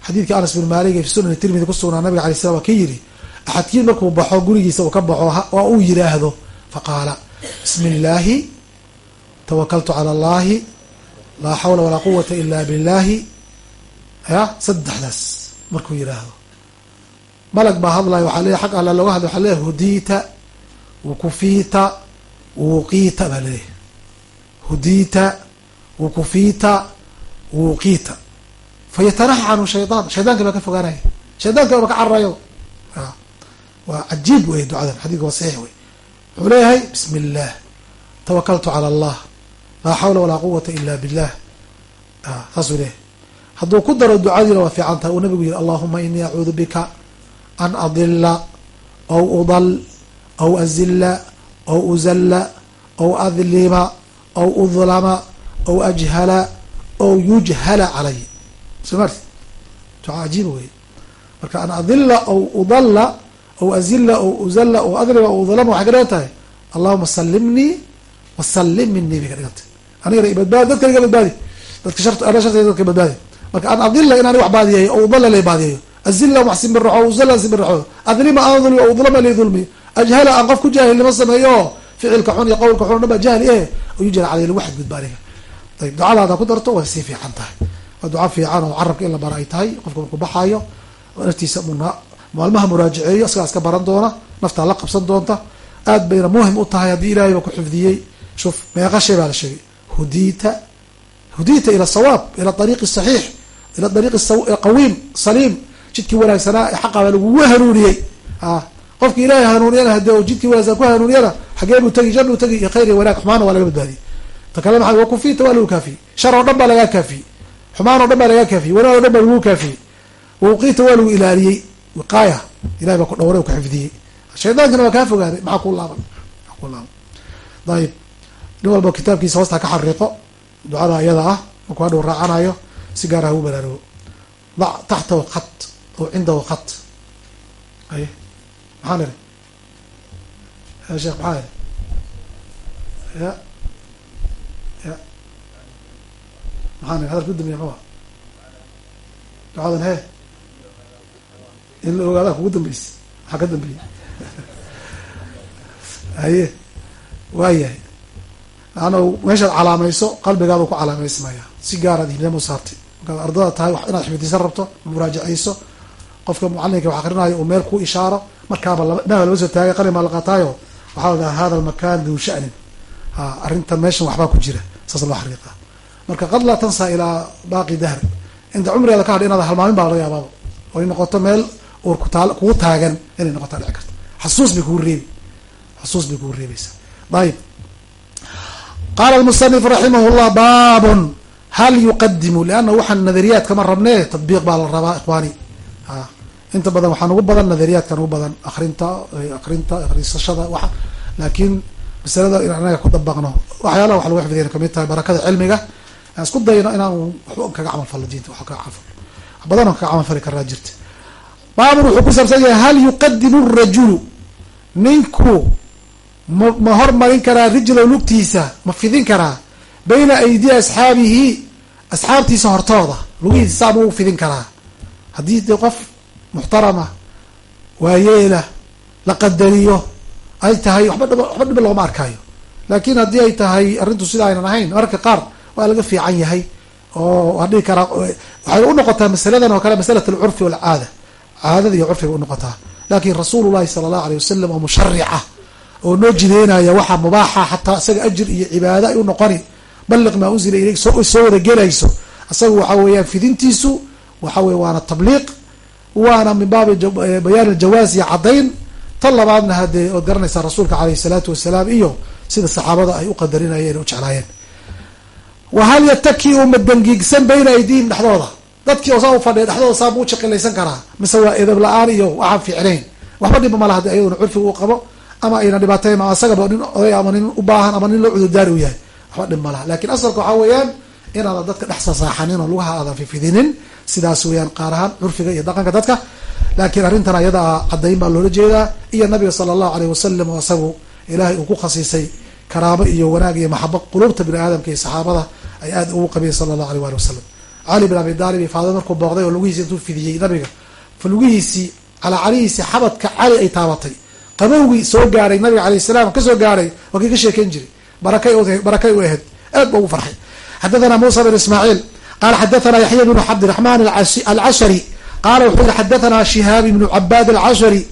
Speaker 1: xadiidkii anas bin malik ee fi sunan tirmidi kusugnaa nabiga alay slam waa ka yiri axadkiin markuu baxo gurigiisa uu ka baxo waa uu yiraahdo faqaala bismi illaahi tawakaltu cala allahi laa xawla walaa quwata ila billahi ya saddexdaas markuu yiraahdo malag baa hadlaya waxaa leeyahy xag alla looga hadlay waxaa leeyahy hudiita wukufiita wuqiita baa leeyahy hudiita wukufiita wuqiita fayatanaha canhu shayaan shaydaanka baa ka fogaanaya shaydaanka ba ka cararayo waa cajiib wey ducadan xadidka waa saxiix wey wuxuu leeyahay bismi illah tawakaltu cala allah laa xawla walaa quwata ila billah. Saasuu leeyahay. Hadduu ku daro ducadiina waa fiican tahay. Uu nabigu yihi allahuma inii acuudu bika an adila aw udal aw azila aw uzalla aw adlima aw udlama aw ajhala aw yujhala calay. Soo marti ducaa cajiiba wey marka an adila aw udalla aw azila aw uzalla aw adlima aw udlama waxay ka dhigan tahay. Allahuma salimnii wasalim minii bay ka dhigan tahay anigana ibadbaadi dadka iga badbaadi. Dadka shart ana shartiga dadka badbaadi. Ficilka xun iyo qowlka xun baa jahli eh? Aniga darto way sii tahay. Waa duca fiican oo bara ay tahay qofka markuu baxaayo naftiisa maalmaha baran doona naftaa la qabsan doonta. Aad bayna muhiim u tahay haddii ilahay ba ku xifdiyey. Shuf meeqa shay baa la sheegay hudiita hudiita ila sawaab ila ariiqi saxiix ila ariiqi qawiim saliim jidkii wanaagsanaa ee xaqaa baa lagugu hanuuniyey. Qofki ilaahay hanuuniyana haddii jidkii wanaagsan ku hanuuniyana xagee buu tegi januu tegi iyo khayr iyo wanaag xumaana waa laga badbaadiyey. Ta kale maa wakufiita waa lagu kaafiyey. Shar oo dhan baa lagaa kaafiyey. Xumaan oo dhan baa lagaa kaafiyey. Wanaag o dhan baa lagu kaafiyey. Wauqiita waa lagu ilaaliyey. Wiqaaya. Ilahay baa ku dhawray o ku xifdiyey. Shaydaankana waa kaa fogaaday maxaa ku laaban? Maxaa ku laaban? Ayib nin walba kitaabkiisa hoosta ka xariiqo ducada iyada ah markuu hadhow raacanayo si gaar ah u baraarogo dac taxtahu khat aw cindahu khat. Ay maxaa niri? Ya sheekh maxaa niri? Ya ya maxaa niri? Hadalka udambeya muxua ducadan he in la ogaadaa kugu dambeysa maxaa ka dambeeyey haye *laughs* waayahay laanna meeshaad calaamayso qalbigaadu ku calaamaysmaya si gaaraad hilnamo saartay markaad ardada tahay inaad xifdisan rabto muraajacayso qofka mucalinka wax akrinayo uu meel ku ishaaro markaaba naha lama soo taagay qalin baa laqaataayo waxaa la hada almakan duu sha'nin. Ha arrintan meeshan waxbaa ku jira. Saas loo xariiqa marka qad laa tansa ilaa baaqi dahr. Inta cumrigeeda ka hadha inaad halmaamin baa laga yaabaaba oo ay noqoto meel uur kugu taagan inay noqotaa dhici karto xasuus bay kugu reebi. Xasuus bay kugu reebaysaa. Ayib qaala almusanif raximah llah baabun hal yuqadimu lianna waxaan nadariyaad kama rabnee tadbiiq baa la rabaa ikhwaani inta badan waxaan ugu badan nadariyaadkan ugu badan akrinta akrinta akrisashada wa laakiin masalada in anaga ku dabaqno waxyaalaha wax lagu xifdiyana ka mid tahay barakada cilmiga aan isku dayno inaan waxba kaga camal fallo diinta wa kaga camal badan oo kaga camal karaa jirta baabun wuxuu ku saabsan yahay hal yuqadimu rajulu ninku ma ma hormarin karaa rijlow lugtiisa ma fidin karaa bayna aydiya asxaabihi asxaabtiisa hortooda lugihiisa saa mau fidin karaa. Haddii de qof muxtarama waayeela la qadariyo ay tahay waba waxba dhiba looma arkaayo. Laakin haddii ay tahay arrintu sida aynan ahayn mararka qaar waa laga fiican yahay oo waa dhihi karaa waxay unoqotaa masaladan oo kale masalat alcurfi walcaada caadada iyo curfiga unoqotaa laakiin rasuulu llahi sala allahu aleyh wasalam oo musharica oo noo jideynaya waxaa mubaaxa xataa isaga ajir iyo cibaado ay unoqoni balliq maa unzila ilayk soo wada gelayso. Isaga waxa weeyaan fidintiisu waxa weye waana tabliiq waana min baabi bayaan aljawaaz iyo caddayn. Tan labaadna haddee ood garanaysaa rasuulka caleyhi salaatu wasalaam iyo sida saxaabada ay u qadarinayeen u jeclaayeen. Wa hal yataki uma dangiigsan bayna aydiihim dhexdooda? Dadkii saa u fadhiya dhexdooda saa buu jiqilaysan karaa. Mise waa edab la'aan iyo waxaan fiicnayn waxba dhiba ma laha haddii ayaduna curfiga u qabo ama ayna dhibaatayn ama asagaba nin oday ama nin u baahan ama nin loo cudurdaari u yahay. Waxba dhib ma laha. Lakin asalka waxaa weeyaan inaadan dadka dhex sasaaxanin oo lugaha aadan fifidinin sidaas weeyaan qaar ahaan curfiga iyo dhaqanka dadka. Laakiin arrintan ayadaa caddayn baa loola jeedaa. Iyo nabiga sala allahu aleyh wasalam oo isagu ilaahay uu ku khasiisay karaamo iyo wanaag iyo maxabo qulubta bini aadamka iyo saxaabada ay aad ugu qabiyeen sala allahu aleyh wali wasalam cali bin abi daalib iyo faadima markuu booqday oo lugihiisi intuu fidiyey nabiga fa lugihiisii calaa calihiisi xabadka cali ay taabatay qabowgii soo gaaray nabiga alayh salam ka soo gaaray waa kii ka sheeken jiray. Barakay u ahayd aad ba ugu farxay. Xadathana muusa bin ismaaciil qala xadathana yaxya bnu cabdiraxman alcashari qala wuxuu yihi xadathana shihaab ibnu cabaad alcashari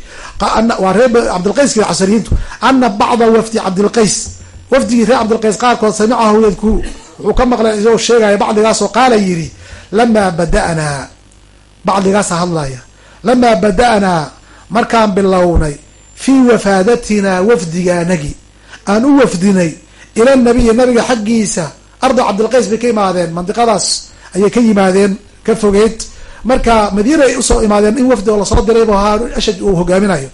Speaker 1: waa reer cabdilqayski casariyiintu ana bacda wafdi cabdilqays. Wafdigii reer cabdilqays qaarkood samicahu yadkuru wuxuu ka maqlay isagoo sheegaya bacdigaasoo qaala yidhi lamaa bada'naa. Bacdigaasa hadlaya lamaa bada'naa. Markaan bilownay fii wafaadatinaa wafdigaanagi aan u wafdinay ila nabiyi nabiga xaggiisa. Arda cabdilqays bay ka imaadeen mandiqadaas ayay ka yimaadeen ka fogeyd marka madiina ay u soo imaadeen in wafdi oo la soo diray bu ahaa ashad uu hogaaminayo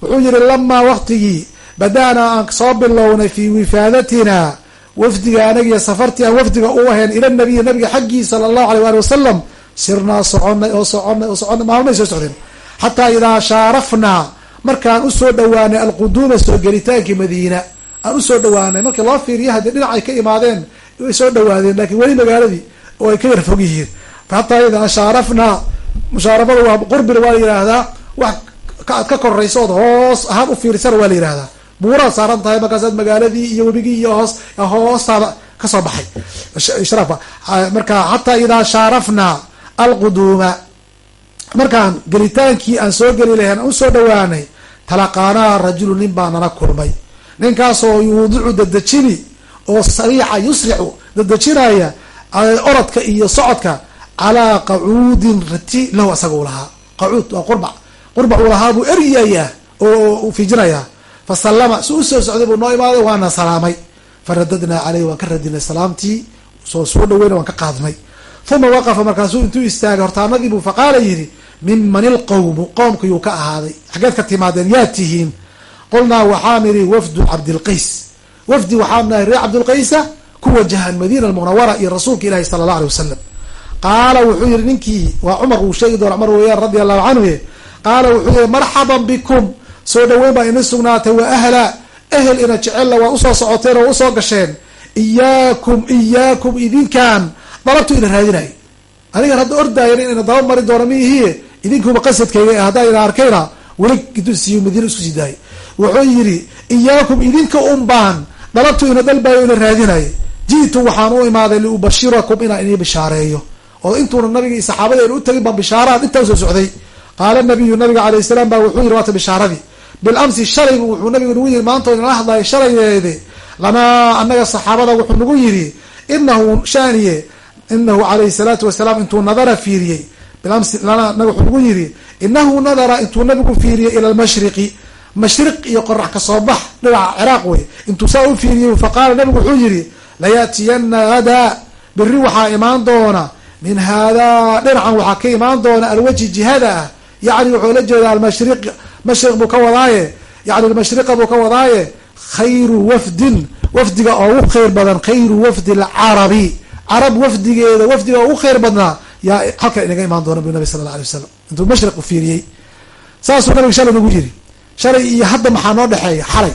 Speaker 1: wuxuu yihi lamaa waqtigii bada'naa aan soo bilownay fii wifaadatina wafdiga anagiyo safartii aan wafdiga u ahayn ila nabiyi nabiga xaggii sala allahu aleyh waali wasalam sirnaa soconay oo soconay oo soconay maalmay soo socdeen. Xataa idaa shaarafnaa markaan u soo dhawaanay alquduuma soo gelitaankii madiina aan u soo dhawaanay markii loo fiiriya haddii dhinacay ka imaadeen way soo dhawaadeen laakiin weli magaaladii oo ay ka yar fog yihiin. Xataa idaa shaarafnaa mushaarafada waa qurbina waa la yihahdaa wax aad ka korayso ood hoos ahaan u fiirisana waa la yihahdaa buuraad saaran tahay markaasaad magaaladii iyo webigii iyo hoos hoostaada ka soo baxay. Marka xataa idaa shaarafnaa alquduuma markaan gelitaankii aan soo geli lahayn aan u soo dhawaanay talaqaanaa rajulu nin baa nala kulmay. Ninkaasoo yuudicu dadejini oo sariica yusricu dadejinaya orodka iyo socodka calaa qacuudin rati lahu asaga u lahaa. Qacuud waa qurbac. Qurbac uu lahaa buu eryayaa oo fiijinayaa fa sallama si u soo socday buu noo imaaday waana salaamay. Faradadnaa caleyh waan ka radinay salaamtii soo soo dhaweyna waan ka qaadnay uma waqafa markaasuu intuu istaagay hortaanadiibuu faqaala yidhi min man ilqowmu qoomka yuu ka ahaaday. Xaggeed ka timaadeen yaa tihiin. Qulnaa waxaan idhi wafdu cabdilqays. Wafdi waxaan nahay reer cabdilqaysa ku wajahan madiina almunawara iyo rasuulka ilahi sala allah alay wasalam qaala wuxuu yihi ninkii waa cumar uu sheegi doona cumar weeyaan radia allahu canhu qaala wuxuu yihi marxaban bikum soo dhaweyn baa ina sugnaatay wa ahla ehel ina jecella waa u soo socoteen oo u soo gasheen. Iyaakum iyaakum idinkaan dalabtu ina raadinayo anigan hadda ordaayan inayna daba mari doono miihiye idinkuba qasadkayga haddaa ina arkayna weli intuu siiyo madiina isku sii daayay wuxuu yidhi iyaakum idinka un baan dalabtu ina dalbayo ina raadinayo ji'tu waxaan u imaaday liubashirakum inaan inii bishaareeyo. Oo intuuna nabiga iyo saxaabada ayna u tagin baan bishaaraad intaa u soo socday. Qaala nabiyu nabiga alayh salaam baa wuxuu yihi waata bishaaradii. Bilamsi shalaybu wuxuu nabigu nagu yihi maanta inala hadlayo shalayeede lanaa annaga saxaabada wuxuu nagu yidhi inahu shaniye inahu calayhi salaatu wasalaam intuu nadara fiiriyey bilamsi lana nabi wuxuu nagu yidhi inahu nadara intuu nabigu fiiriyey ila lmashriqi mashriq iyo qorax ka soo bax dhinaca ciraaq wey intuu saa u fiiriyey faqaala nabigu wuxuu yihi layatiyana hadaa beri waxaa imaan doona min haadaa dhinacan waxaa ka imaan doona alwajhi jihada ah yacni wuxuu la jeedaa almashriq mashriq buu ka wadaaye yani almashriqa buu ka wadaaye khayru wafdin wafdiga oo ugu khayr badan khayru wafdi alcarabi carab wafdigeeda wafdiga ugu khayr badnaa yaa halkan inaga imaan doona bu nabi sala alla alay wasalam intuu mashriq u fiiriyey. Saasuu nabiga shalay nagu yiri shalay iyo hadda maxaa noo dhexeeya xalay.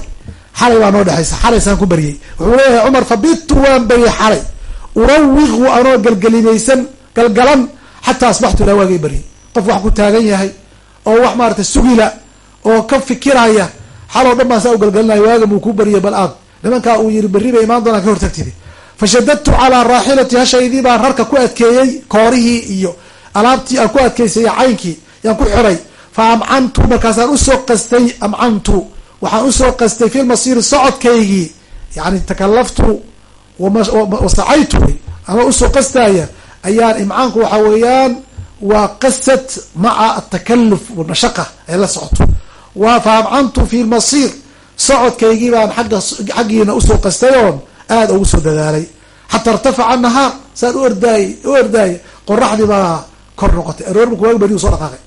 Speaker 1: Xalay baa noo dhexeysa xalaysaan ku baryey wuxuu leeyahay cumar fabitu waan baryay xalay. Urawiqu anoo galgelimaysan galgalan xataa asbaxtu ilaa waagay baryay. Qof wax ku taagan yahay oo wax maarata sugila oo ka fikiraya xaloo dhan baan saa u galgalinaya waaga buu ku baryay bal aad. Nimankaa uu yihi berri bay imaan doonaan ka hortagtidi fashadadtu calaa raaxilati hashaydii baan rarka ku adkeeyey koorihii iyo alaabtii aan ku adkeysay caynkii yaan ku xiray fa amcantu markaasaan u soo qastay amcantu waxaan u soo qastay fi lmasiiri socodkaygii yani takalaftu wasacaytu ama u soo qastaaya ayaan imcaanku waxa weeyaan waa qasad maca atakaluf nashaqa ay la socoto wa faamcantu fi lmasiir socodkaygii baan agga xaggiina u soo qastay oon aada ugu soo dadaalay. Xataa irtafaca nahaar saan u ordaayey u ordaayey qoraxdii baa kor noqotay. Aroor marku waagi beri soo dhaqaaqay.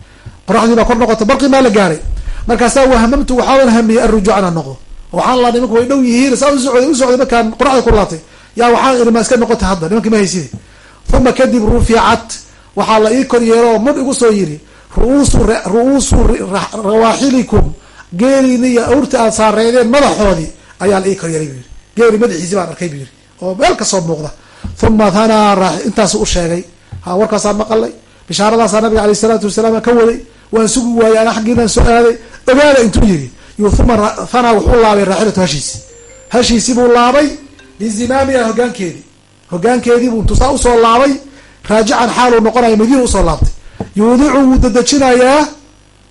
Speaker 1: Qoraxdii baa kor noqotay barqi maa la gaaray. Markaasaa wahamamtu waxaan hamiyey arrujuuc inaan noqdo waxaan laa nimanku way dhow yihiin saa u socday markaan qoraxda ku yaa waxaan iri ma iska noqotay hadda nimanki ma hayside uma kadib ruficat waxaa la ii kor yeelo oo igu soo ruusu ru'uusu rawaaxilikum geeliini iyo awrta aad saareydeen madaxoodii ayaa la ii kor yeelay bu yiri geeli madaxiisi baan arkay bu yiri oo meel ka soo muuqda. Uma hanaa intaasu u sheegay. Ha warkaasaa maqalay. Bishaaradaasaa nabiga aleyh isalaatu wasalaam ka waday. Waan sugi waayey ana xaggiinaan soo aaday. Ogaada intuu yiri uma hanaa wuxuu laabay raaxilatu hashiisi. Hashiisi buu laabay bizimaamiha hogaankeedii hogaankeedii buu intusaa u soo laabay raajican xaaluu noqonayo madiina u soo laabtay. Yuudicu wuu dadejinayaa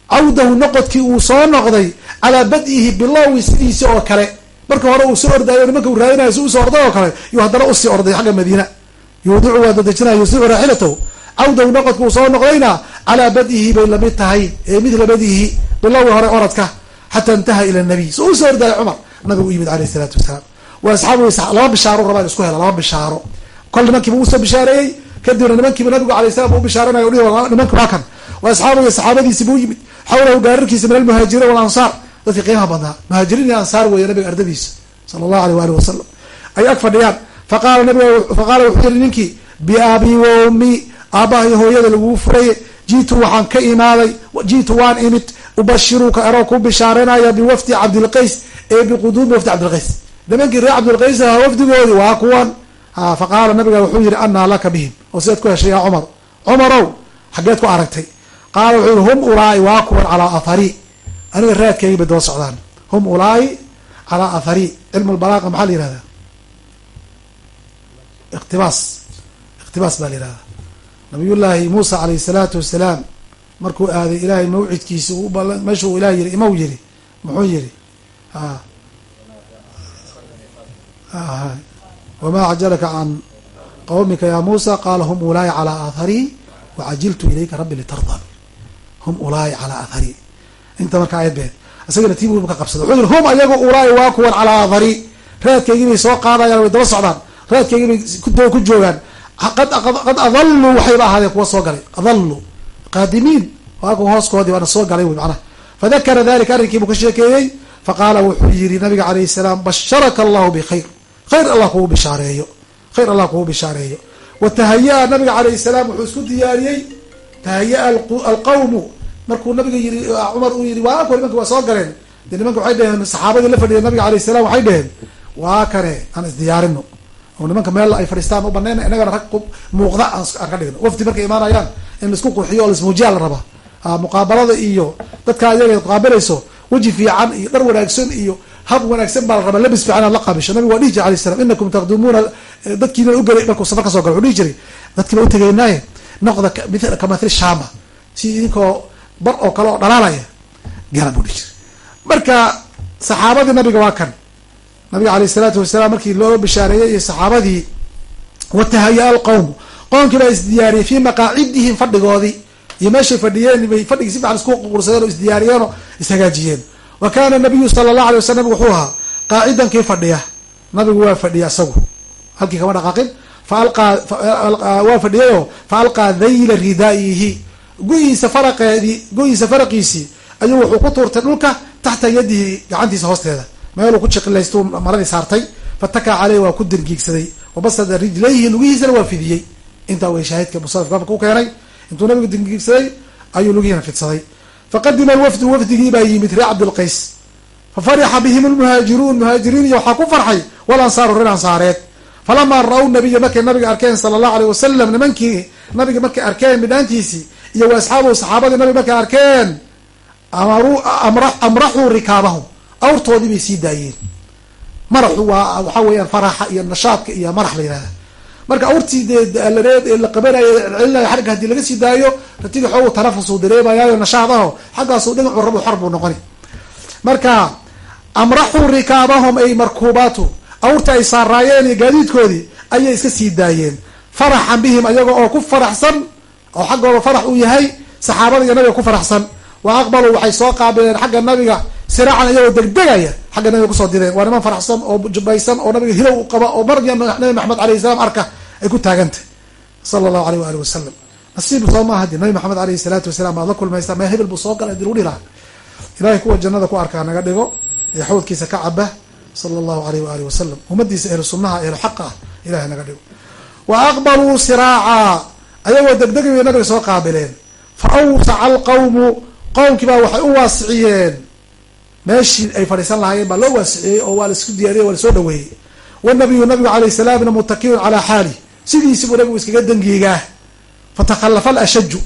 Speaker 1: cawdahu noqodkii uu soo noqday calaa bad-ihi bilowgi sidiisi oo kale marka hore uu soo ordaayo nimanka uu raadinayo si u soo orday oo kale yuu haddana u sii orday xagga madiina. Yuudicu waa dadejinaya yusicu raaxilatahu cawdahu noqodka uu soo noqdayna calaa bad-ihi bay la mid tahay ee midla badihi bilowgi hore oradka xataa intaha ila nabiy so u soo ordaayo cumar nabigu u yimid aleyh isalaatu wasalaam. Wa asxaabu laba bishaaro rabaa in isku hela laba bishaaro. Kol nimankiiba u soo bishaareeyey kadibna nimankiiba nabigu alay salam u bishaaranayo nimanki waa kan wa asxaabu iyo saxaabadiisiba u yimid. Xawlahu gaararkiisa min almuhaajiriin walansaar dadkii qiimaha badnaa. Muhaajiriin iyo ansaar weeye nabiga ardadiisa sala allahu aleyh waali wasalam ay ag fadhiyaan. Faqaala nabiga faqaala wuxuu yihi ninkii biabi wa ummi aabbaha hooyada lagugu furaye jiitu waxaan ka imaaday jiitu waan imid ubashiruka eroo ku bishaaranaya biwafdi cabdilqays ee biquduumi wafdi cabdilqays. Nimankii reer cabdilqays aha wafdigoodi waa kuwan. Faqaala nabiga wuxuu yihi anaa laka bihim. Oo sidaad ku heshay yaa cumar cumarow xaggeed ku aragtay. Qaala wuxuu yihi hum ulaai waa kuwan calaa athari aniga raadkaygi bay daba socdaan. Hum ulaai calaa athari cilmu lbalaaqa maxaa la yihahdaa iqtibaas. Iqtibaas baa la yihahdaa nabiyullaahi muusa alayhi salaatu wasalaam markuu aaday ilaahay mawcidkiisi meesha uu ilaah yiri imaw yiri muxuu yiri wamaa cajalaka can qawmika ya muusa? Qaala hum ulaai calaa aatharii wacajiltu ilayka rabbi litarda hum ulaai calaa aatharii inta marka ayad beed. Isagana tiibu ka qabsada wuxuu yiri hum ayagu ulaai waa kuwan calaa aatharii raadkaygii bay soo qaadayaan way daba socdaan. Raadkaygii bay ku joogaan. Qad adalluu waxayba ahaadeen kuwa soo galay. Adalluu qaadimiin. Waa kuwa hooskoodii waana soo galay wy macnaha. Fadakara dalika arrinkii buu ka sheekeeyey. Faqaala wuxuu yiri nabiga calayhi salaam basharaka allahu bikhayr khayr. Allah kugu bishaareeyo. Khayr allah kugu bishaareeyo. Wa tahaya-a nabiga calayhi salaam wuxuu isku diyaariyey. Tahaya-a alqawmu markuu nabiga yiri cumar uu yiri waa kuwa nimanka waa soo galeen. Dee nimanka waxay dheheen saxaabadii la fadhiya nabiga alayh salam waxay dheheen waa kane aan isdiyaarino oo nimanka meel ay fadhiistaan u banayna inagana rag muuqda aan ka dhigno wafdi markay imaanayaan in la isku qurxiyo oo laismuujiya la rabaa. Muqaabalada iyo dadka ayaga qaabilayso weji fiican iyo dhar wanaagsan iyo hab wanaagsan baa la rabaa labis fiican aad la qaabisho. Nabigu waa dhihi jire alay salam inakum taqdumuuna dadkiina ugelay markuu safar ka soo galo wuxuu dhihi jiray dadkiiba utegeynaaye noqda kamathil shama si idinkoo bar oo kale oo dhalaalaya gala buu dhihi jiray. Marka saxaabadii nabiga waa kan. Nabiga aleyh isalaatu wasalaam markii loo bishaareeyey iyo saxaabadii watahaya alqowm qoomkii baa isdiyaariyey fii maqaacidihim fadhigoodii iyo meeshay fadhiyeen bay fadhigii si fiican isku qursadeen oo isdiyaariyeen oo ishagaajiyeen wa kana nabiyu sala allahu alay waslam wuxuu ahaa qaacidankii fadhiya. Nabigu waa fadhiya isagu halkii kama dhaqaaqin? Faalqaa waa fadhiyayoo fa alqaa dayla ridaa'ihi go-iisa faraqeedii go-iisa faraqiisii ayuu wuxuu ku tuurtay dhulka taxta yadihi gacantiisa hoosteeda. Meeluu ku jiqilaystu maradii saartay fatakaa caleyh waa ku dirgiigsaday wabasada rijlayhi lugihiisana waa fidiyey. Intaa way shaahidka musanafka marka u keenay intuu nabigu dirgiigsaday ayuu lugihiina fidsaday. Faqadima alwafdu wafdigii baa yimid reer cabdilqays fafarixa bihim lmuhaajiruun muhaajiriin iyo waxaa ku farxay walansaaru reer ansaareed. Falamaa ra-w nabiya markay nabiga arkeen sala allahu aleyh wasalam nimankii nabiga markay arkeen midhaantiisii iyo wa asxaabuhu saxaabadii nabiga markay arkeen amraxuu rikaabahum. Awrtoodii bay sii daayeen. Maraxu waa waxaa weeyaan faraxa iyo nashaadka iyo marax la yihahda marka awrtii dee la qabanayo celinayo xagga haddii laga sii daayo ratiga xoogu tanafusuu dareemayaayo nashaad aho xaggaasuu dhinacu rabu xor buu noqoni marka amraxuu rikaabahum ay markuubaatu awrta ay saaraayeen iyo gaadiidkoodii ayay iska sii daayeen. Faraxan bihim ayaga oo ku faraxsan oo xaggooda farax uu yahay saxaabada iyo nabiga ku faraxsan. Wa aqbaluu waxay soo qaabileen xagga nabiga siraacan iyagoo degdegaya xagga nabiga ku soo direen. Waa niman faraxsan oo jubaysan oo nabiga hilow qaba oo marya nabi maxamed alayh salaam arka ay ku taagantay. Sala allahu aleyh waali wasalam nasiib soo maaha di nabi maxamed aleyhi salaatu wasalaam baad la kulmaysaa mee hebel buu soo galay dil udhi laha ilahay kuwa jannada ku arkaa naga dhigo ee xawdkiisa ka caba sala allahu aleyh waali wasalam ummadiisa ehlu sunnaha ehlu xaqa ah ilahay naga dhigo. Wa aqbaluu siraaca ayagoo degdegi bay nabiga soo qaabileen. Fa awsaca alqawmu qowmkii baa waxay u waasiciyeen. Meeshii ay fadhiisan lahaayeen baa loo waasiciyey oo waa la isku diyaariyey waa la soo dhaweeyey wanabiyu nabigu alayh salaamna mutakiyun calaa xaali. Sidiisi buu nabigu iskaga dangiigaa fatakhalafa alashaju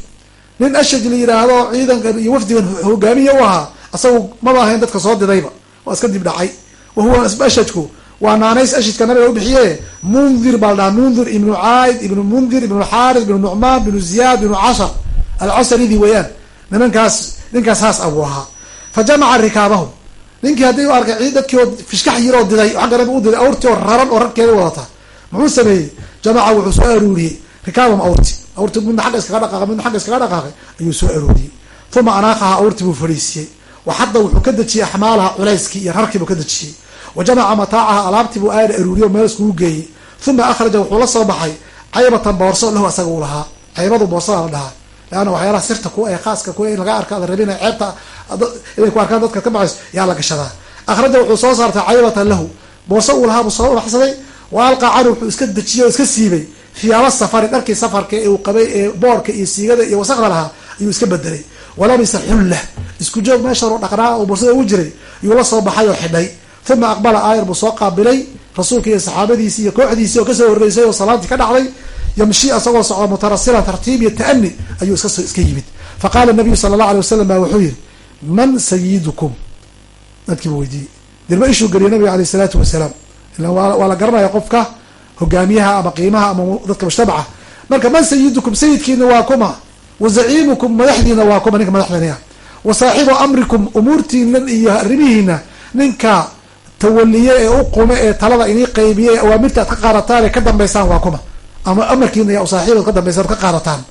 Speaker 1: nin ashaj la yiraahdo ciidankan iyo wafdigan hogaamiye u ahaa asagu maba ahayn dadka soo didayba. Waa iska dib dhacay. Wa huwa ashajku waa naanays ashajka nabiga ubixiye mundir baa la dhahaa mundir ibnu caaid ibnu mundir ibnu xaaris ibnu nucmaan ibnu ziyaad ibnu cashar alcasaridii weeyaan. Nimankaas ninkaas haas abuu ahaa. Fa jamaca rikaabahum. Ninkii haddii u arkay ciid dadkii oo fishkax yiroo diday xagga nabiga u diday awrtii oo raran oo rarkeeda wadata muxuu sameeyey? Jamaca wuxuu soo aruuriyey. Rikaabahum awrti awrti midna agga iskaga dhaqaaqay midna agga iskaga dhaqaaqay ayuu soo arooriyey uma anaaqaha awrtii buu fadhiisiyey wa hadda wuxuu ka dejiyey axmaalaha culayskii iyo rarkii buu ka dejiyey wa jamaca mataacaha alaabtii buu aada aruuriye meel iskugu geeyey uma akhraja wuxuu la soo baxay caybatan boorso lahu asaga uu lahaa caybadu boorsada la dhahaa leanna waxyaalaha sirta kuwa ee khaaska kuwa in laga arka ada rabina ceebta inay ku arkaan dadka ka baxayso yaa la gashadaa akhraja wuxuu soo saartay caybatan lahu boorso uu lahaa buu soo baxsaday wa alqa canu wuxuu iska dejiyey oo iska siibay fiyaaba safari dharkii safarka ee uu qabay ee boorka iyo siigada iyo wasaqda lahaa ayuu iska bedelay walabisa xulla isku joog meeshan dhaqnaa oo boorsada ugu jiray ayuu la soo baxay oo xidhay uma aqbala aayar buu soo qaabilay rasuulka iyo saxaabadiisii iyo kooxdiisii oo ka soo horreysay oo salaadii ka dhacday yamshi asagoo socda mutarasilan tartiib iyo ta'ani ayuu iska iska yimid faqaala nabiyu sala allah alay wasalam ba wuxuu yihi man sayidukum dadkiibu weydiiyey dirba ishuu geliyay nabiga aleyh isalaatu wasalaam ila waa la garanaya qofka hogaamiyaha ama qiimaha ama dadka mujtamaca marka man sayidukum sayidkiina waa kuma wa zaciimukum madaxdiina waa kuma ninka madaxdaniah wa saaxibu amrikum umuurtiina iyo arrimihiina ninka tawaliye ee u ee talada inii qaybiye ee awaamirta ad ka qaadataan ee ka dambaysaan waa kuma. Ama amarkiina yaa saaxiibood ka dambaysan ka qaadataan.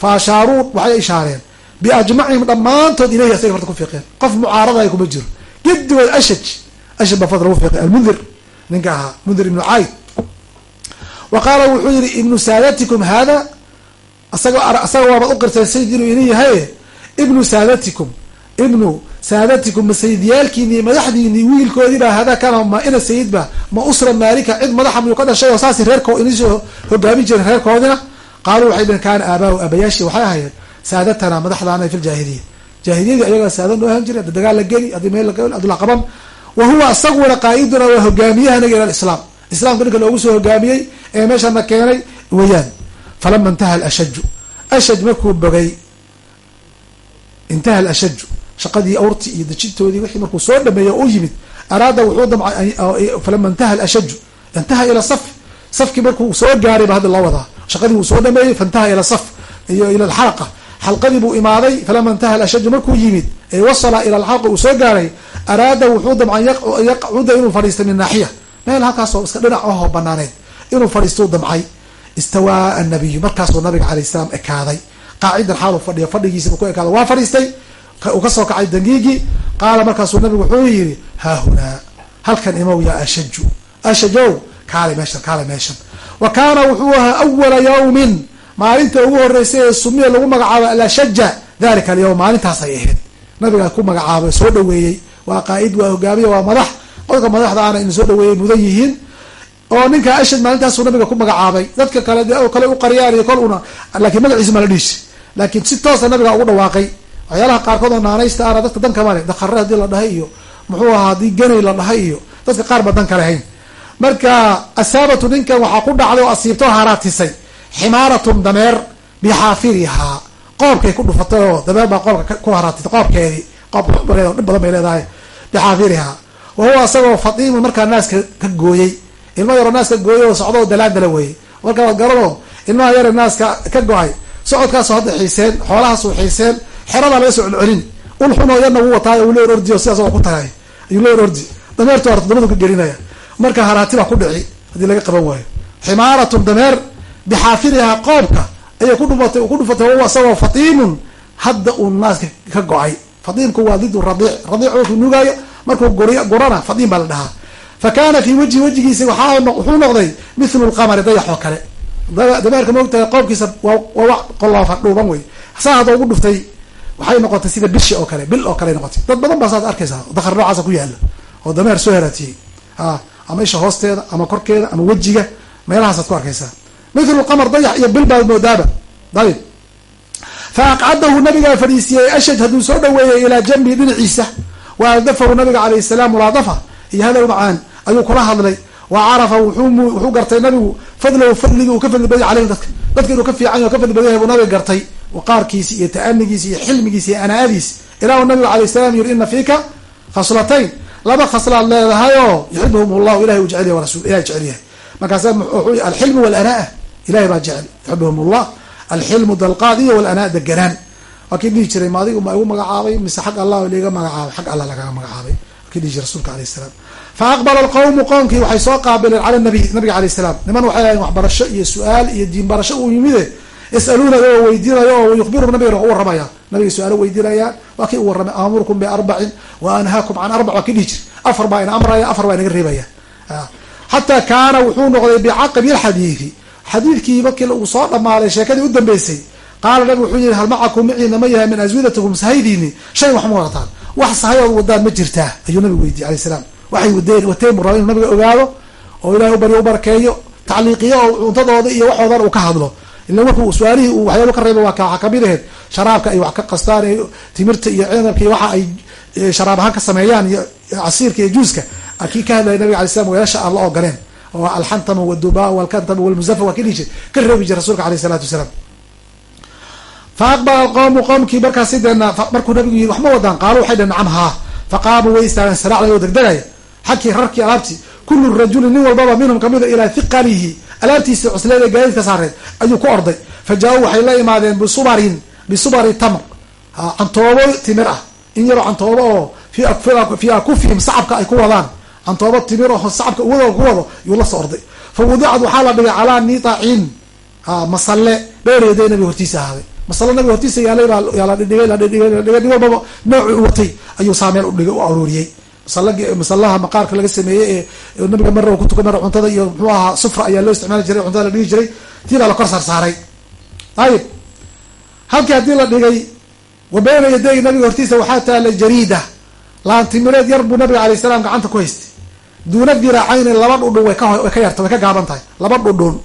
Speaker 1: Fa ashaaruu waxay ishaareen biajmacihim dhammaantood ilayhi asaga farta ku fiiqeen. Qof mucaarada kuma jiro. Gedigood ashaj ashaj baa fadl lagu fiiqay almundir. Ninka ahaa mundir ibnu cayd. Wa qaala wuxuu yihi ibnu saadatikum hada asaga asaga waabaad uqirtay sayid inuu ini yahay ibnu saadatikum ibnu saadatikum ma sayidyaalkiini madaxdiini wiilkoodiibaa hada kana ma ina sayidba ma usra maalika cid madaxa miyuu ka dhashay oo saasi reerko inisoo hogaamin jiren reerkoodina? Qaaluu waxay dheen kaana aabaahu aabayaashii waxay ahaayeen saadatana madaxdaana fi ljahiliya jahiliyadii ayagaa saada noo ahan jiray haddi la geli haddii meel adi la qaban wa huwa asaguna qaa-iduna waa hogaamiyahanaga ila lislaam islaamka ninka loogu soo hogaamiyey ee meeshana keenay weeyaan falama intaha alashaju ashaj markuu bogay intaha alashaju shaqadii awrtii iyo dejintoodii wixii markuu soo dhameeyey oo u yimid araada wuxuu damcay falama intaha alashaju intaha ila saf safkii markuu soo gaaray ba hadda loo wadaa. Shaqadii wuu soo dhameeyey faintaha ila saf iyo ila alxalqa xalqadii buu imaaday falama intaha alashaju markuu yimid ee wasala ila alxalqa uu soo gaaray araada wuxuu damcay yaqcuda inuu fadhiista min naaxiya. Meel halkaasoo iska dhinac ahoo banaaneed inuu fadhiistou damcay istawaa annabiyu markaasuu nabiga calay salaam ekaaday. Qaacidan xaalu fadhiya fadhigiisibu ku ekaada waa fadhiistay uu ka soo kacay dangiigii qaala markaasuu nabigu wuxuu yihi haahunaa halkan imow yaa ashaju ashajow? Kaale meeshan kaale meeshan. Wa kaana wuxuu ahaa awala yawmin. Maalinta ugu horeysay ee sumiya lagu magacaabo alashaja dalika alyawm maalintaas ay ahayd. Nabigaa ku magacaabay soo dhaweeyey waa qaa-id waa hogaamiye waa madax. Qodka madaxda aana soo dhaweeyey mudan yihiin. Oo ninka ashad maalintaasuu nabiga ku magacaabay. Dadka kale kale u qariyaan iyo kol una laakiin magaciisa ma la dhiishi laakiin si toosa nabiga ugu dhawaaqay waxyaalaha qaarkood oo naanaysta ana dadka dan kama le dakare haddii la dhahay iyo muxuu ahaa haddii ganay la dhahay iyo dadka qaar ba dan lahayn. Marka asaabatu ninkan waxaa ku dhacday oo asiibta oo haraatisay ximaaratun dameer bixaafirihaa qoobkay ku dhufatay oo dameer baa qoobka ku haraatisay qoobkeedii qoobka dhib badan bay leedahay bixaafirihaa wa isagoo fatiimu markaa naaska ka gooyey. Ilma yaroo naaska gooyey oo socdo dalaandala weeyey. Marka waad garano ilmaha yare naaska ka go'ay socodkaasoo hadda xiiseen xoolahaasuu xiiseen xeradaa laga soo celcelin. Ul xunoo yarna wuu wataayo uu leer ordi oo sidaas ku tagay ayuu leer ordi. Dameertu horta dabadu ka gelinaya. Marka haraati baa ku dhici haddii laga qaban waayo. Ximaaratun dameer bixaafirihaa qoobka ayay ku dhufatay ku dhufatay wahuwa isagoo fatiimun hadda uu naaska ka go'ay. Fadiimku waa didu radiic radiic markuu nugaayo markuu gurana fadiim baa la dhahaa. Fa kaana fii wajhi wejigiisa wuxuu noqday mithlu lqamari dayax oo kale. Dameerka maogtahay qoobkiisa waa qoloofa dhuuban wey saa hadda ugu dhuftay waxay noqotay sida bishi oo kale bil oo kale noqotay. Dad badan baa saad arkaysaa dakar noocaasa ku yaalla oo dameer soo heraatiyey ama isha hoosteeda ama korkeeda ama wejiga meelahaasaad ku arkaysaa. Mithlu qamar dayax iyo bil baad moodaaba. Dayib fa aqcadahu nabigaa fadhiisiyey ashaj hadduu soo dhaweeyey ilaa jambi dhinaciisa. Wa aldafahu nabiga calayh salaam mulaadafa iyo hadal macaan ayuu kula hadlay. Wa carafa wuxuu gartay nabigu fadlahu fadligii uu ka fadli badya caleyhi dadka dadka inuu ka fiican o ka fadli badan yahay buu nabiga gartay waqaarkiisi iyo ta'anigiisi iyo xilmigiisi iyo anaadiisi. Ilaa nabigu alayh salam yiri ina fiika khaslatayn laba khaslaad leedahay oo yuxibhum llahu ilahay uu jecel yahy rasul ilahay jecel yahay. Markaasa alxilmu walanaa ilahay baa jecel yuxibhum llah alxilmu dalqaad iyo walanaa deganaan waa kii dhihi jiray ma adigu ma igu magacaabay mise xag allah liga magacaabay xag allah lagaga magacaabay. Waa kii dhihi jiray rasuulka alayh salaam. Fa aqbala alqawmu qoomkii waxay soo qaabileen cala nabiy nabiga alayh salaam. Niman waxay ahayn waxbarasho su'aal iyo diin barasho yasaluunayo oo weydiinayo oo yukhbirum nabigana wax u warramaya nabiga su'aalo weydiinayaan waa kii u warramay aamurkum biarbacin wa anhaakum can arbac waa kii dhihi jir afar baa ina amraya afar baa inaga reebaya xataa kaana wuxuu noqday bicaqabi alxadiidi xadiidkii markii uu soo dhamaaday sheekadii u dambeysay qaala nabigu wuxuu yihi hal macakum maciina ma yahay min aswidatikum sahaydiini shay wax ma wadataan wax sahayood wadaan ma jirtaa ayuu nabigu weydiye alayh salaam waxay wadeen wateen bu raba inu nabiga ogaado oo ilahay ubari u barakeeyo tacliiqiyo oo cuntadooda iyo waxoodan uu ka hadlo ila markuu su'aalihii uu waxyaaba ka reeba waa ka ka mid aheyd sharaabka ay wax ka qastaan timirta iyo cinabka iyo waxa ay sharaab ahaan ka sameeyaan iyo casiirka iyo juuska. Kii ka hadlaya nabiga alay slam weelasha aan la ogoleen. Oo alxantamu waduba walkantamu walmuzafa waa jir ka reebi jir rasuulka aleyh isalaatu wasalaam. Fa aqbala alqowmu qoomkii markaasi deena markuu nabigu yiri wax ma wadaan qaalu waxay dheen nacam haa faqaamuu way istaageen saracday oo degdegaya. Xagkii rarkii alaabtii kullu rajulin nin walbaba minhum kamida ilaa hiqalihi alaabtiisi cusleed ee gaadiidka saareed ayuu ku orday fa jaa-uu waxay la imaadeen bisubarin bisubari tamr cantoobo timir ah in yaroo cantoobo oo fi akufihim sacabka ay ku wadaan cantoobo timir oo sacabka uwado ku wado yuu la soo orday fa wudicad waxaa la dhigay calaa nitacin masalle dheereeday nabiga hortiisa ahaaday masale nabiga hortiisa yaalay baa la dhidhigay la dhidhigay la dhigay nin walbaba nooci u watay ayuu saameel udhigay u aruuriyey masalaha maqaarka laga sameeyey ee nabiga marra ku tuka cuntada iyo muxuu ahaa sufra ayaa loo isticmaali jiray cuntada la dhigi jiray tii baa la kor saarsaaray ayib halkii haddii la dhigay wa bayna yaday nabiga hortiisa waxaa taalay jariida. Laantimireed yar buu nabiga alayh salaam gacanta ku haystay. Duuna diracayni laba dhudhun way kaway ka yarta way ka gaaban tahay. Laba dhudhun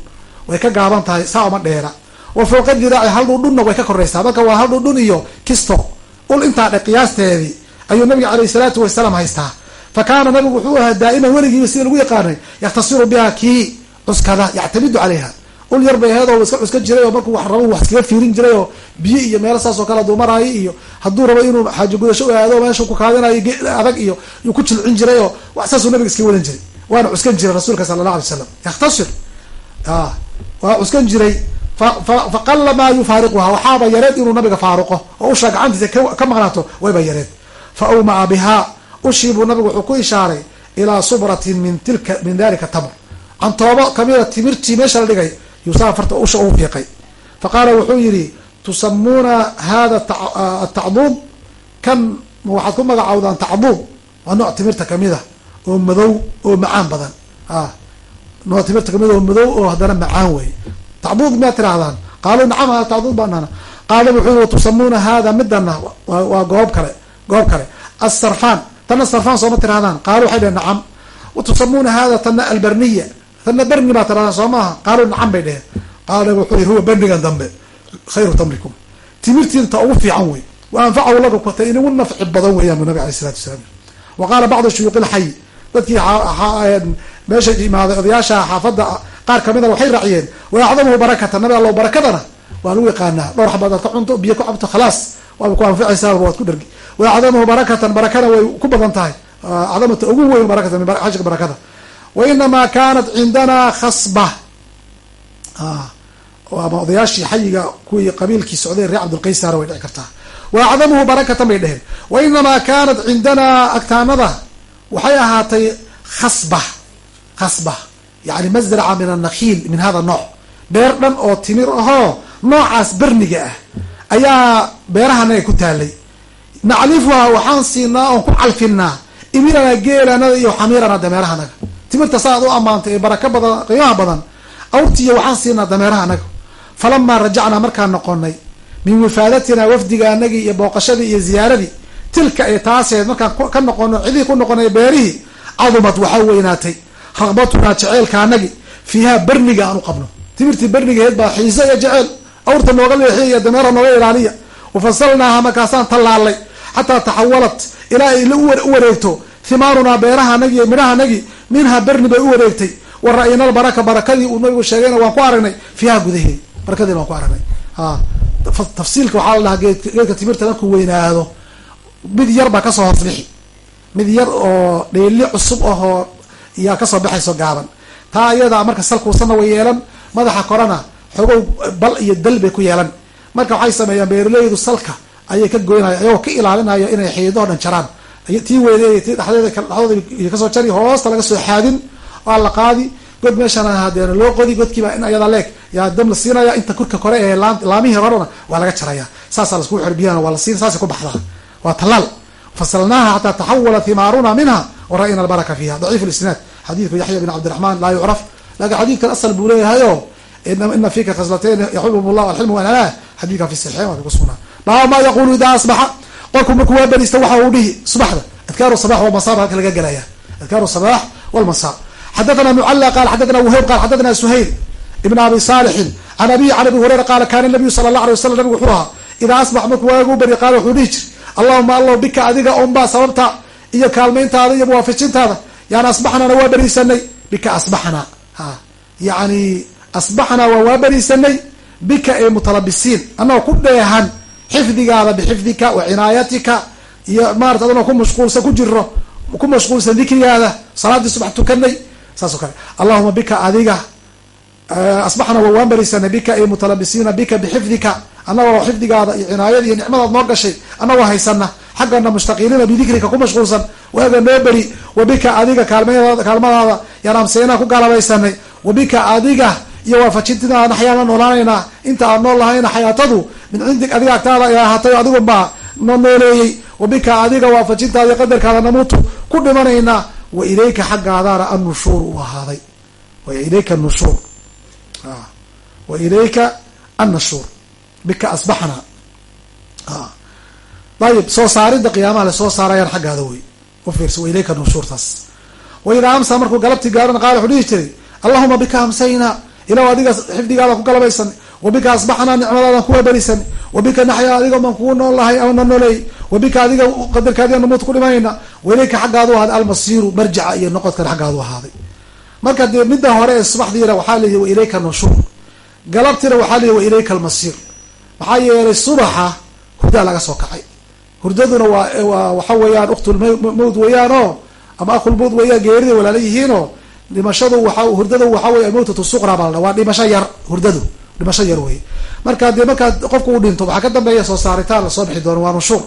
Speaker 1: way ka gaaban tahay saa uma dheera. Wa fooqa diraaci hal dhudhunna way ka koraysaa. Marka waa hal dhudhun iyo kisto. Ul intaa dhe qiyaasteedii ayuu nabiga alayh salaatu wasalaam haystaa. Fa kaana nabigu wuxuu ahaa daa'iman weligiiba sida lagu yaqaanay yaktasiru biha kii cuskada yactamidu calayha. Ul yar bay aheed oo iska cuska jiray oo markuu wax rabo wax iskaga fiirin jiray oo biyo iyo meelo saas oo kale aduu maraayo iyo hadduu rabo inuu xaajo gudasho u aado meesha ku kaadinayo adag iyo ku jilcin jiray oo wax saasuu nabiga iska wadan jiray. Waana cuskan jiray rasuulka sala allah alay slam yakhtasir waa cuskan jiray. Faqala maa yufaariquha waxaaba yareed inuu nabiga faaruqo. Oo ushaa gacantiisa ka maqnaato wayba yareed fa awmaca bihaa ushii buu nabigu wuxuu ku ishaaray ilaa subratin min tilka min dalika tamr cantoobo kamida timirtii meesha la dhigay yuusaa farta usha ugu fiiqay. Fa qaala wuxuu yidhi tusamuuna hada atacduub kan waxaad ku magacaawdaan tacduub? Waa nooc timirta kamida oo madow oo macaan badan. Nooc timirta ka mid oo madow oo haddana macaan wey tacduub miyaad tirahdaan qaaluu nacam hada tacduub baanana qaala wuxuu yii tusamuuna hada midana waa goob kale goob kale. Asarfan tana sarfan sooma tirahdaan. Qaalu waxay dheheen nacam. Watusamuuna hada tana albarniya. Tana berni baa tirahdaan soo maaha qaaluu nacam bay dheheen qaala wuxuu yii huwa bernigan dambe khayru tamrikum timirtiinta ugu fiican wey. Wa anfacahu lakum kata inagu nafci badan weeyaan bu nabig alay isalatu wasalaam wa qaala bacdu shuyuuq ilxay dadkii meesha imaaday odayaasha xaafadda qaar kamida waxay raaciyeen wa acdamuhu barakatan. Nabi allow barakadana. Waa lagu yaqaanaa dhowr xaba adaad ka cunto biyo ku cabto khalaas waaba ku anficaysaa waad ku dhergi wa acdamuhu barakatan barakana way ku badan tahay. Acdamata ugu weyn barakatan min xajka barakada. Wa inamaa kanat cindana khasba. Ama odayaashii xayiga kuwii qabiilkii socday reer cabdulqaysara way dhici kartaa. Wa acdamuhu barakatan bay dheheen wa inamaa kanat cindanaa agtaanada waxay ahaatay khasba khasba. Yani masraca min anakhiil min hada nooc. Beer dhan oo timir ahoo noocaas berniga ah ayaa beerahanaga ku taalay. Naclifuha waxaan siinaa oon ku calfinaa. Ibilana geelanada iyo xamiirana dameerahanaga timirta saaad u ammaantay ee baraka badan qiimaha badan. Awrtiiyo waxaan siinaa dameeraha anaga falamaa rajacnaa markaan noqonay min wifaadatina wafdiga anagii iyo booqashadii iyo ziyaaradii. Tilka ee taaseed markaan ka noqono cidihii ku noqonay beerihii cadumad waxaa weynaatay. Raqbatunaa jeceelka anagi fiiha berniga aan u qabno. Timirtii bernigaheed baa xiise iyo jeceel awrta nooga leexiya iyo dameera nooga ilaaliya. Wafasalnaaha markaasaan tallaalay. Xataa taxawalat ilaa ay u wareegto. Himaarunaa beerahanagi iyo midhahanagi minha berni bay u wareegtay. Wa ra-yna albaraka barakadii uu nabigu sheegayna waan ku aragnay. Fiiha gudaheedi barakadiina waan ku aragnay. Tafsiilka waxaa la dhahaa geedka timirta markuu weynaado mid yar baa ka soo hoos bixi mid yar oo dheeli cusub ahoo yaa ka soo baxayso gaaban. Taa iyada marka salkuusana way yeelan madaxa korana xogow bal iyo dal bay ku yeelan. Marka waxay sameeyaan beeraleydu salka ayay ka goynaya ayagoo ka ilaalinayo inay xiidoo dhan tii weyne tii dhexdeeda dhexdooda ka soo jari hoosta laga soo xaadin waa la qaadi. God meeshana hadeena loo qodi godkiiba in ayada leeg. Yaa dam la siinaya inta kurka kore ee laamihii horena waa laga jaraya. Saasaa laskugu xir biyana waa la siin saasay ku baxdaa. Waa talaal. Fasalnaaha xataa taxawalat himaaruna minha wa ra-yna albaraka fiiha. Daciif lisnaad xadiidku yaxya bin cabdiraxmaan laa yucraf. Lakin xadiidkan asal buu leeyahayo ina fika khaslatayn yaxubum llah alxilm wanala xadiidkan fi saxiixayn waa ku sugnaa baaba ma yaqulu idaa asbaxa qolku markuu waa beriista waxa uu dhihi subaxda adkaaru sabax walmasa ba halka laga gelaya adkaaru sabax walmasa xadathana mucala qala xadathana wahayb qala xadathana suhayl ibn abi salixin can abihi can abi hurayra qaala kana nabiyu sala allah alay wasalam nabigu wuxuu ahaa idaa asbax markuu waagu beri qaala wuxuu dhihi jir allahuma allow bika adiga unbaa sababta iyo kaalmayntaada iyo muwaafajintaada yani asbaxnana waa beriisanay bika asbaxna ha yani asbaxnaa waa waa beriisanay bika ee mutalabisiin annagoo ku dheehan xifdigaada bixifdika wa cinaayatika iyo maarata adnoo ku mashquulsan ku jiro ku mashquulsan dikrigaada salaadii subax tukanay saas kale. Allahuma bika adiga asbaxna waa waan beriisanay bika ee mutalabisiina bika bixifdika. Annagoo xifdigaada iyo cinaayada iyo nicmadaad noo gashay annagoo haysana xaggana mushtaqiiliina bidikrika ku mashquulsan waaga noo beri. Wa bika adiga kaalmadaada yaan ku gaalabaysanay wa bika adiga iyo waafajintina naxyaana noolaanaynaa inta aan nool lahayna xayaatadu min cindig adiga agtaada ay ahaatay adigun baa no nooleeyey. Wa bika adiga waafajintaada iyo qadarkaada namuutu ku dhimanaynaa. Wa ilayka xaggaadaana annushuur u ahaaday. Wa ilayka nushuur wa ilayka annashuur bika asbaxna ayib soo saaridda qiyaamaha la soo saarayaan xaggaada wey ufiirsa wa ilayka nushuurtaas wa idaa amsa markuu galabtii gaarana qaala wuxuu dhihi jiray allahuma bika amsayna ilaw adiga xifdigaada ku galabaysan wa bika asbaxnaa nicmadaadan kuwa berisan wa bika naxya adiga baan kugu nool lahay ama na noleey wa bika adiga qadarkaadiya namuut ku dhimanayna wa ilayka xaggaadu ahaaday almasiiru marjaca iyo noqodkan xaggaadu ahaaday. Marka dee midda hore ee subaxdiina waxaa leeyihi wa ilayka nushuur galabtiina waxaa leeyihi wa ilayka almasiir. Maxaa yeelay subaxa hurdaa laga soo kacay. Hurdaduna waa waa waxa weeyaan uktulmawd weeyaan oo ama akulmawd weeyaan geerida walaala yihiinoo dhimashadu waa hurdadu waxa wey mawtatu suqra baa la waa dhimasho yar hurdadu. Dhimasho yar wey marka dee markaad qofku uu dhinto waxaa ka dambeeya soo saaritaan la soo bixi doono waa nushuur.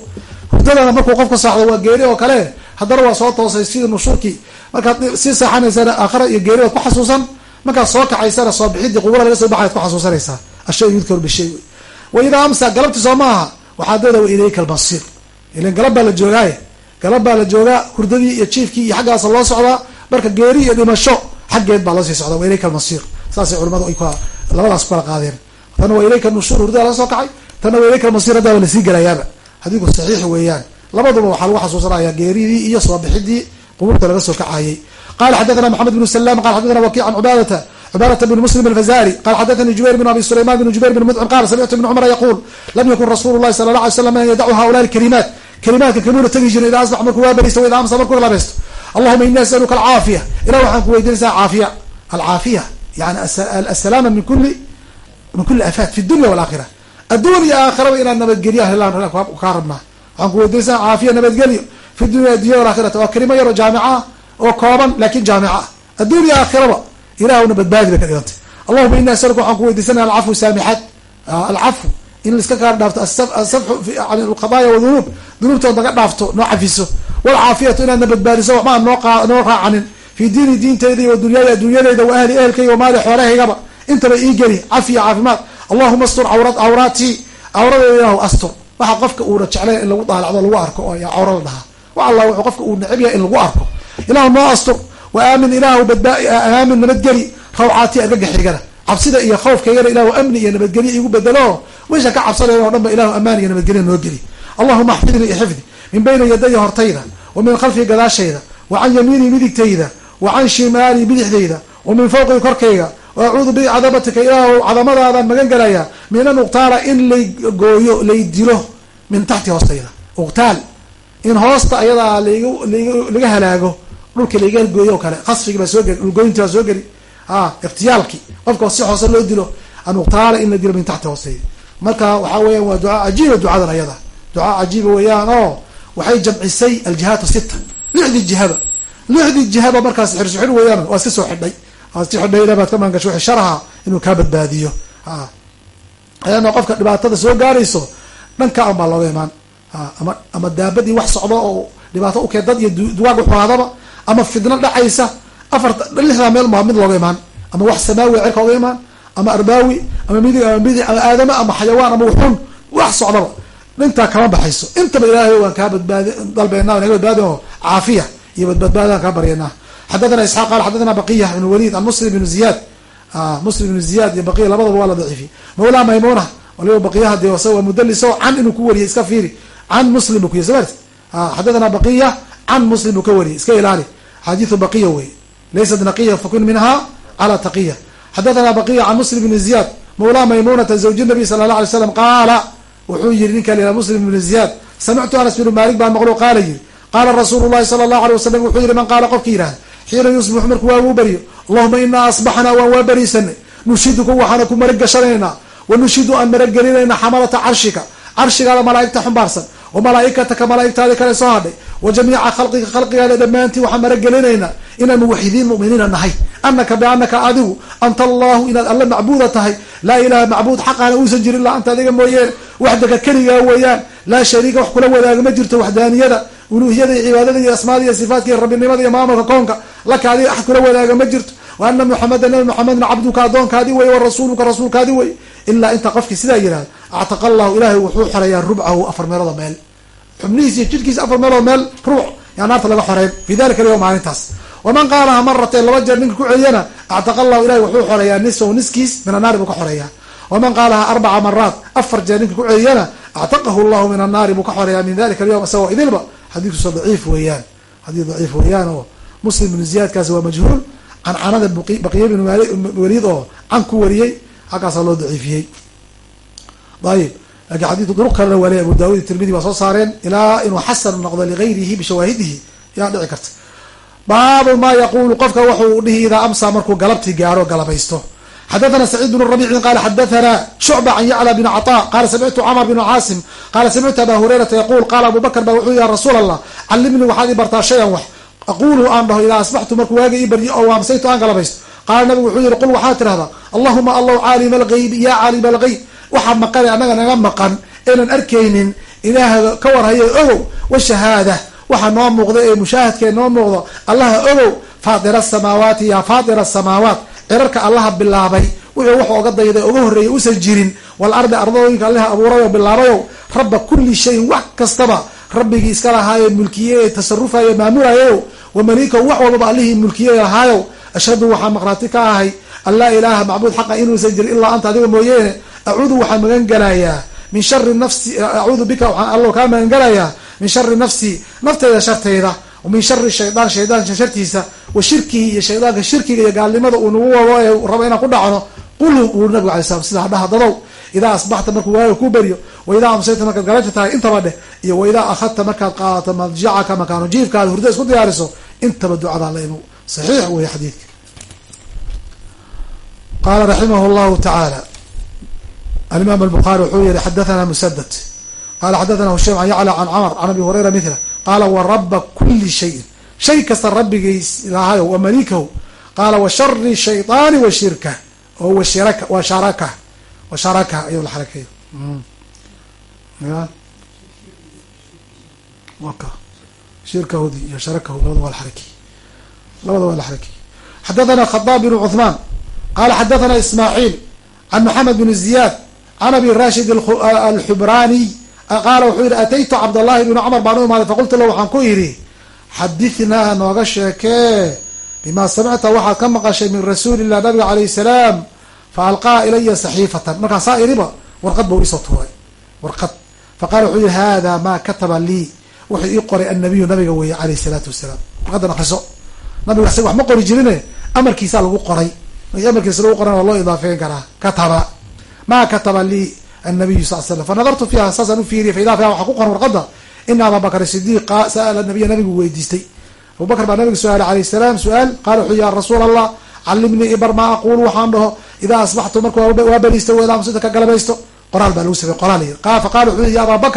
Speaker 1: Hurdadana markuu qofka saaxdo waa geeri oo kale. Haddana waa soo toosay sidii nushuurkii. Markaad sii seexanaysana aakhara iyo geeri baad ku xasuusan markaad soo kacaysana soo bixidii qubura laga soo baxaad ku xasuusanaysaa. Ashay yudkaru bishay wa idaa amsa galabtii soo maaha waxaa dada wa ilayka albasiir. Ilan galab baa la joogaaye galab baa la joogaa hurdadii iyo jiifkii iyo xaggaasa loo socdaa marka geeri iyo dhimasho xaggeed baa loo sii socda wa ilayka almasiir. Saasay culimadu ay labadaas kukala qaadeen. Tana waa ilayka nushuur hurdada laga soo kacay. Tana waa ilayka almasiir haddaaba la sii gelayaaba xadiidku saxiix weeyaan. Labaduba waxaa lagu xasuusanaya geeridii iyo soo bixidii qubuurta laga soo kacayay. Qala xadathana maxamed bnu salam qala xadathana wakic an cubaadata cubadata bn muslim alfazari qala xadathani jubayr bn abi sulayman bn jubayr bn mudcim qala samictu ibn cumar yaqul lam yakun rasulu llahi sala la alay slam an yadacu haulai alkalimaat. Kalimaadka kamuuna tegi jirin idaa asbax markuu waa beristo idaa amsa markuu allahuma ini asaluka alcaafiya ilah waxaan ku weydiinaysaa caafiya. Alcaafiya yani asalaama min kuli min kuli afaat fi dunya walakhira adduun iyo aakhiraba inaad nabadgelya helaan kaa rabnaa. Waxaan ku weydiinaysaa caafiya nabadgelyo fi dunya dunya walakhirata waa kelimo yaroo jaamica oo kooban laakiin jaamica. Ah adduun iyo aakhiraba ilahuna badbaadi bay ka dhigantay allahuma ini asaluka waxaan ku weydiisanaya alcafw saamixaad alcafw in laiska kaa dhaafto asafxu an alqadaaya wadunuub dunuubtood naga dhaafto noo cafiso walcaafiyatu inaadna badbaadiso waxbaan noo raacanin fi diini diinteyda iyo wadunyada adduunyadeyda wa ahli ehelkayga wamaali xoolahaygaba intaba ii geli cafiya caafimaad allahuma astur cawraatii cawradeeda ilaahu astur waxa qofka uuna jeclayn in lagu daalacdo lagu arko oo cawra la dhahaa wa alla wuxuu qofka uu neceb yahay in lagu arko ilaahu noo astur wa aamin ilaahu aamin nabadgeli rawcaati argagaxigana cabsida iyo khawfkaygana ilaahu amni iyo nabadgelyo igu bedelo meesha ka cabsanaya o dhan ba ilahu amaan iyo nabadgelya noo geli allahuma axfidnii ixifdi min bayna yadaya hortayda wa min khalfii gadaashayda wa can yamiinii midigtayda wa can shimaalii bidixdayda wa min fawqii korkayga acuudu bicadabatika ilaahu cadamadaadaan magan gelayaa min an uqtaala in lay gooyo lay dilo min taxti hoostayda. Uqtaal in hoosta ayadaa lag laga halaago dhulka laiga gooyo o kale khasfigi baa soo geli dhulgoynti baa soo geli. A iktiyaalki qofka si hoose loo dilo an uqtaala in la dilo min taxti hoostayda. Marka waxaa weeyaan waa ducaa cajiiba ducadan ayada. Ducaa cajiiba weeyaan oo waxay jamcisay aljihaatu sita. Lixdii jihaba lixdii jihaba markaas xirsuxir weeyaan waa iska soo xidhay. Waa iska xidhay ila baad ka maangasho wixii sharaha inuu kaa badbaadiyo. A ayana qofka dhibaatada soo gaarayso dhanka an baa looga imaan. Ama ama daabadii wax socdo oo dhibaato ukeen dad iyo duwaag uxuhaadaba ama fidno dhacaysa afarta lixdaa meel maa mid looga imaan. Ama wax samaawi cirka oga imaan ama arbaawi ama midig ama bidi ama aadama ama xayawaan ama wuxuun wax socdaba intaa kama baxayso. Intaba ilaahay waan kaa badbaadi dalbeena naga badbaadi oo caafiya iyo badbadbaadaan kaa baryanaa xadathana isxaaq qaal xadathana baqiya ibn walid an muslim ibn ziyad muslim ibn ziyad iyo baqiya labadaba waa la daciifiy mawlaa maymuna waliba baqiyaha de waa mudaliso can inuu ku wariyay iska fiiri. Can muslim bu kuy smart xadathana baqiya can muslim buu ka wariyay iska ilaali. Xadiiu baqiya wey laysat naqiya fakun minha cala taqiya. Xadathana baqiya can muslim ibn ziyad mawlaa maymunata zawji nabiy sala la alay slam qaala wuxuu yihi ninka la muslim ibn ziyad samictu anas binu malik baa maqlo qaala yihi qaala rasuulu llahi sala allahu alay wasalam wuxuu yihi man qaala qofki yihahda xiina yusbix marku waagu baryo allahuma inaa asbaxnaa waan waa bariisanay nushiduku waxaana ku maragashanaynaa wa nushidu aan maragelinayna xamalata carshika carshigaada malaaigta xumbaarsan wa malaaikataka malaaigtaadi kale soo hadhay. Wa jamiica khalqiga khalqigaada dhammaantii waxaan maragelinaynaa inaan muwaxidiin muminiina nahay. Anaka bianaka adigu anta allahu inaad alle macbuuda tahay. Laa ilaha macbuud xaqaana uusan jirin ilaa anta adiga mooyeene waxdaka keligaa weeyaan laa shariika wax kula wadaaga ma jirto waxdaaniyada. Uluuhiyada iyo cibaadada iyo asmaada iyo sifaatka iyo rabbinimada iyo maamulka koonka laka adiga axad kula wadaaga ma jirto wa ana muxameda nabi muxamedna cabduka addoonkaadi wey wa rasuuluka rasuulkaadi wey ilaa inta qofkii sidaa yihahda actaqa allahu ilaahay wuxuu xoreeyaa rubcahu afar meelood oo meel. Xubnihiis iyo jidhkiisa afar meelood meel ruux yaa naarta laga xoreyn fi dalika maalintaas. Waman qaalaha maratayn laba jeer ninka ku celiyana actaqa allahu ilahay wuxuu xoreeyaa nisfahu niskiis min annaari buu ka xoreeyaa. Waman qaalaha arbaca maraat afar jeer ninka ku celiyana actaqahu llahu min annaari buu ka xoreeyaa min dalika alyawm isagoo idilba. Xadiidkuso daciif weeyaan. Xadiid daciif weeyaan oo muslim ibnu ziyaadkaasi waa majhuul cancanada baqiya bin waliid oo can ku wariyey halkaasaa loo daciifiyey. Ayib laakiin xadiidku duruq kalena waaley abu daawud tirmidi waa soo saareen ilaa inuu xasan noqdo ligayrihi bishawaahidihi. Yaa dhici karta. Baabu ma yaqulu qofka wuxuu dhihi idaa amsa markuu galabtii gaaro galabaysto. Xadathana saciid bn rabiicin qala xadathana shucba can yacla bn caطa qala samictu cmr bn caasim qala samictu aba hurayrata yaqul qala abu bakr ba wuxuu ya rasuul allah calimnii waxaad ii bartaa shayan wax aqulu aan dhaho idaa asbaxtu markuu waaga ii baryo oo waamsaytu aan galabaysto qaala nabigu wuxuu yihi qul waxaad tirahdaa allahuma allahu caalima algeyb ya caalima algeyb waxaa maqane annaga naga maqan aynan arkaynin ilaaha ka warhayo ogow washahaada waxa noo muuqda ee mushaahadkee noo muuqdo allaha ogow faatira asamaawaati ya faatira asamaawaat cirarka allaha bilaabay wuxuu wax oga dayday oga horreeyay usan jirin wal ardi ardadooyinka allaha abuurayo bilaabayow rabba kulli shayin wax kastaba rabbigii iska lahaayo mulkiye tasarufayo maamulayow wa malikow wax walbaba allihii mulkiye lahaayow ashhadu waxaa maqraati ka ahay an laa ilaaha macbuud xaqa inuusan jirin ilaa anta adiga mooyeene acuudu waxaan magan gelayaa min shari nafsi acuudu bika waxaan allo kaa magan gelayaa min shari nafsi nafteyda sharteyda min shari shaydaan shaydaanka shartiisa wa shirkihi iyo shaydaanka shirkiga iyo gaalnimada uu nagu rabo inaan ku dhacno qul uu nabigu alay slam sida hadhaha dadow idaa asbaxta markuu waaga ku beryo wa idaa amsayta markaad galanta tahay intaba dheh iyo wa idaa akhadta markaad qaadato madjacaka makaano jiifkaada hurda isku diyaariso intaba ducadaa la imo saxiix wey xadiidka qaala raximah llahu tacaala alimaam albukhari wuxuu yihi xadathana musadad qala xadathana hushaym an yacla can camr can abi hurayra mithla qaala wa raba kuli shayin shay kasta rabbigiis lahayo wa malikahu qaala wa shari shayطaani wa shirka oo wa shiraka wa sharaka wa sharaka ayuu la xarakeeyo ya waka shirkahudi iyo sharakahu labada waa la xarakey labada waa la xarakey xadathana khadaab bn cuثmaan qala xadathana ismaaciil can maxamed bn ziyad can abi rashid alxubraaniy qaala wuxuu yihi ataytu cabdallahi bni cumar baan u imaaday faqultu lahu waxaan ku yidhi xadithnaa nooga sheekee bima samicta waxaad ka maqashay min rasuuli illah nabiga calayh salaam fa alqaa ilaya saxiifatan markaa saa iriba warqad bau isoo tuuray warqad faqala wuxuu yihi hada ma kataba lii wuxuu ii qoray annabiyu nabiga weeye calayh salaatu wasalaam warqadan akriso nabiga isaga wax ma qori jirine amarkiisaa lagu qoray amarkiisa lagu qoran waa loo idaafeyn karaa kataba ma kataba lii annabiyu sal slam fanadartu fiiha saasaan ufiiriya fa idaa fiha waxaa ku qoran warqada ina ababakr sidiiq sa'ala nabiya nabigu weydiistay abubakr baa nabiga su'aala alayh salaam su'aal qaala wuxuu ya rasuul allah calimnii ibar maa aqulu waxaan dhaho idaa asbaxtu marka waa beriista wadaamsida ka galabaysto qoraal baa lagu samey qoraal yiri fa qaala wuxuu ya abaa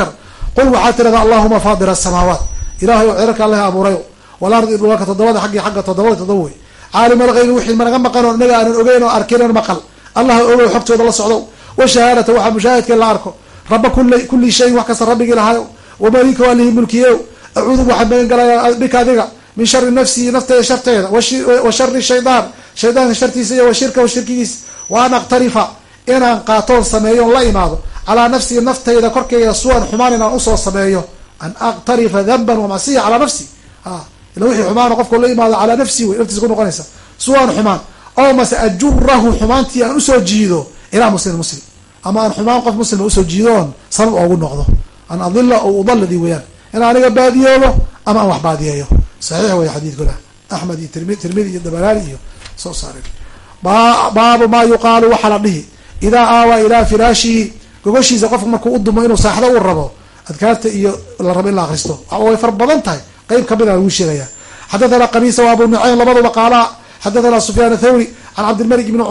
Speaker 1: qul waxaad tirahda allahuma faadir asamaawaat ilahay o cirarka allaha abuurayo walardi dhulka toddobada xaggi xagga toddobada toddoba wey caalim algaybi wixii managa maqan oo inaga aanan ogeyn oo arkin maqal. Allah ogow xogtooda la socdo washahaadata waxaa mushaahidka la arko. Raba kuli shayin wax kasta rabbigii lahayo wamalika alihi mulkiye acuudu waxaan magan galaya bika adiga min shari nafsii nafteeda sharteeda wa shari shaydaan shaydaanka shartiisa iyo wa shirka wa shirkigiisa wa an aqtarifa inaan qaatoon sameeyo on la imaado. Calaa nafsii naftayda korkeyga suwan xumaan inaan u soo sameeyo. An aqtarifa danban wamacsiya calaa nafsi. Ila wixii xumaana qofka la imaado calaa nafsi wey naftiisa ku noqonaysa. Suwan xumaan. Oo mase ajurahu xumaantii aan u soo jiido ilaa muslim muslim. Ama aan xumaan qof muslima u soo jiidoon sabab oogu noqdo. An adila o udaladi weeyaan. In aniga baadiyoobo ama aan wax baadiyeeyo saxiix wey xadiidkuna. Axmed iyo tirmi tirmidi iyo dabaraani iyo soo saareen baabu maa yuqaalu waxaa la dhihi. Idaa aawaa ilaa firaashihi gogoshiisa qofka markuu u dumo inuu saaxdo uu rabo adkaarta iyo la rabo in la akristo way far badan tahay. Qeyb kamida lagu sheegaya xadathana qamiisa wa abu nucaym labaduba qaala xadathana sufyaan athawri can cabdilmalik bni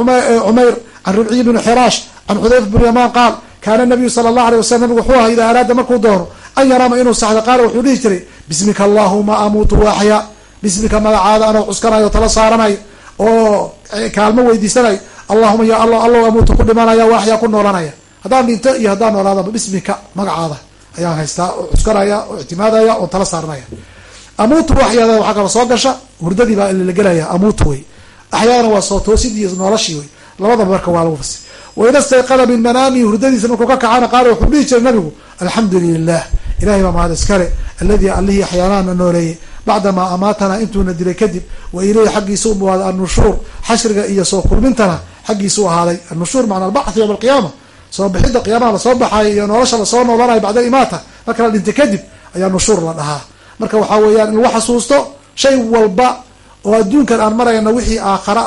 Speaker 1: cumayr can ribciy bni xiraash can xudayfa bn yamaan qaal kaana nabiyu sala allah alay wasalam nabigu wuxuu ahaa idaa araada markuu doono an yanaama inuu saxdo qaala wuxuu dhihi jiray bismika allahuma amuutu waaxya bismika magacaada anoo cuskanayo tala saaranayo oo kaalmo weydiisanayo allahuma ya allah allow amuutu ku dhimanaya waaxya ku noolanaya. Haddaan dhinto iyo haddaan noolaadaba bismika magacaada ayaan haystaa oo cuskanaya oo ictimaadaya oo tala saaranaya amuutu waxyaada waxaa kala soo gasha hurdadii baa la gelaya amuutu wey axyaana waa soo toosid iyo noloshii wey labadaba marka waa lagu fasir waida stayqada min manaamihi hurdadiisa markuu ka kacana qaala wuxuu dhihi jiray nabigu alxamdu lilah ilahay baa mahad iskale alladii allihii axyaanaana nooleeyey bacdamaa amaatanaa intuuna dilay kadib wa ileyhi xaggiisa u annushuur xashriga iyo soo kulmintana xaggiisa ahaaday annushuur macna albaxthi yowma alqiyaama soo bixidda qiyaamaha la soo baxayo iyo nolosha la soo noolanayo bacda imaata marka la dhintay kadib ayaa nushuur la dhahaa marka waxaa weeyaan in lagu xasuusto shay walba oo adduunkan aan marayno wixii aakhara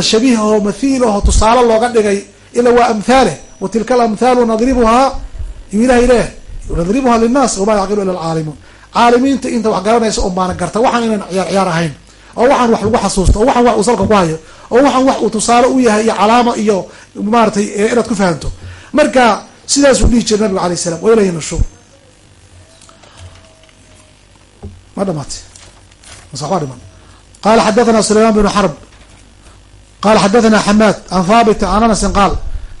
Speaker 1: shabiihaho mathiilaho tusaale looga dhigay ila waa amhaale wa tilka alamthaalu nadribuhaa yu ilahay leh nadribuhaa linnaas wamaa yacqilu ila alcaalimuun caalimiinta inta wax garanaysa un baana garta waxaan inaan ciyaar ciyaar ahayn oo waxaan wax lagu xasuusto oo waxaan wax uu salka ku hayo oo waxaan wax uu tusaale u yahay iyo calaamo iyo maaratay inaad ku fahamto marka sidaasuu dhihi jira nabigu alayh salam wa ilayhi nushuur ma dhamaatay? Mase dhiman? Qala xadathana sulayman bnu xarb qala xadathana xamaad can thaabit can anasin qaal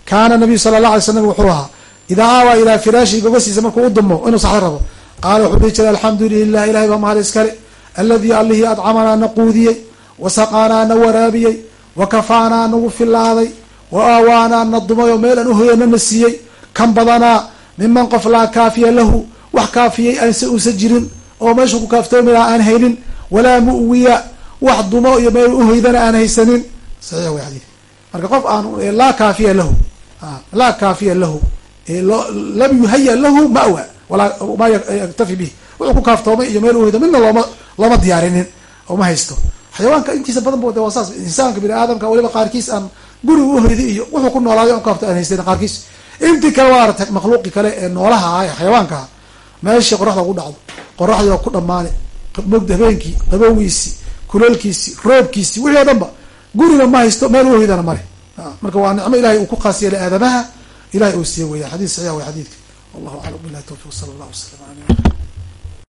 Speaker 1: kaana nabiyu sala allah alay slam wuxuu ahaa idaa aawaa ilaa firaashi gogasiisa markuu u dumo inuu saxdo rabo qaala wuxuu dhihi jiray alxamdu lilah ilahay baa mahad iskale aladii allihii adcamanaa na quudiyey wasaqaanaa na waraabiyey wa kafaanaa nagu filaaday wa aawaanaa na dumay oo meel aan uhoyana na siiyey kan badanaa miman qof laa kaafiya lahu wax kaafiyey aanse uusa jirin oo meeshuu ku kaaftoomi laha aan haynin walaa mu'wiya wax dumo iyo meel uhoydana aan haysanin. Saxiix way xadiid marka qof aan laa kaafiya lahu laa kaafiya lahu lam yuhaya lahu mawa walaa ma yaktafi bih wuxuu ku kaaftoomay iyo meel uhoyda midna looma looma diyaarinin oo ma haysto. Xayawaanka intiisa badan ba de waa saas. Insaanka bini aadamka waliba qaarkiis aan guriga uhoyday iyo wuxuu ku noolaaday on kaafto aan haysanin qaarkiis. Intii kale waa aragtay makhluuqii kale ee noolaha ah ee xayawaankaa meeshii qoraxda ugu dhacdo. Qoraxdii oo ku dhamaani mogda habeenkii qabowiisii kuleelkiisii roobkiisii wixii o dhan ba guriga ma haysto meel uhoydana male marka waa nicmo ilahay uu ku yeelay aadamaha. Ilahay uu siiye weya xadis saxiix way xadiidka wallahu aclam billahi tawfiq sala allah wasalam aleyh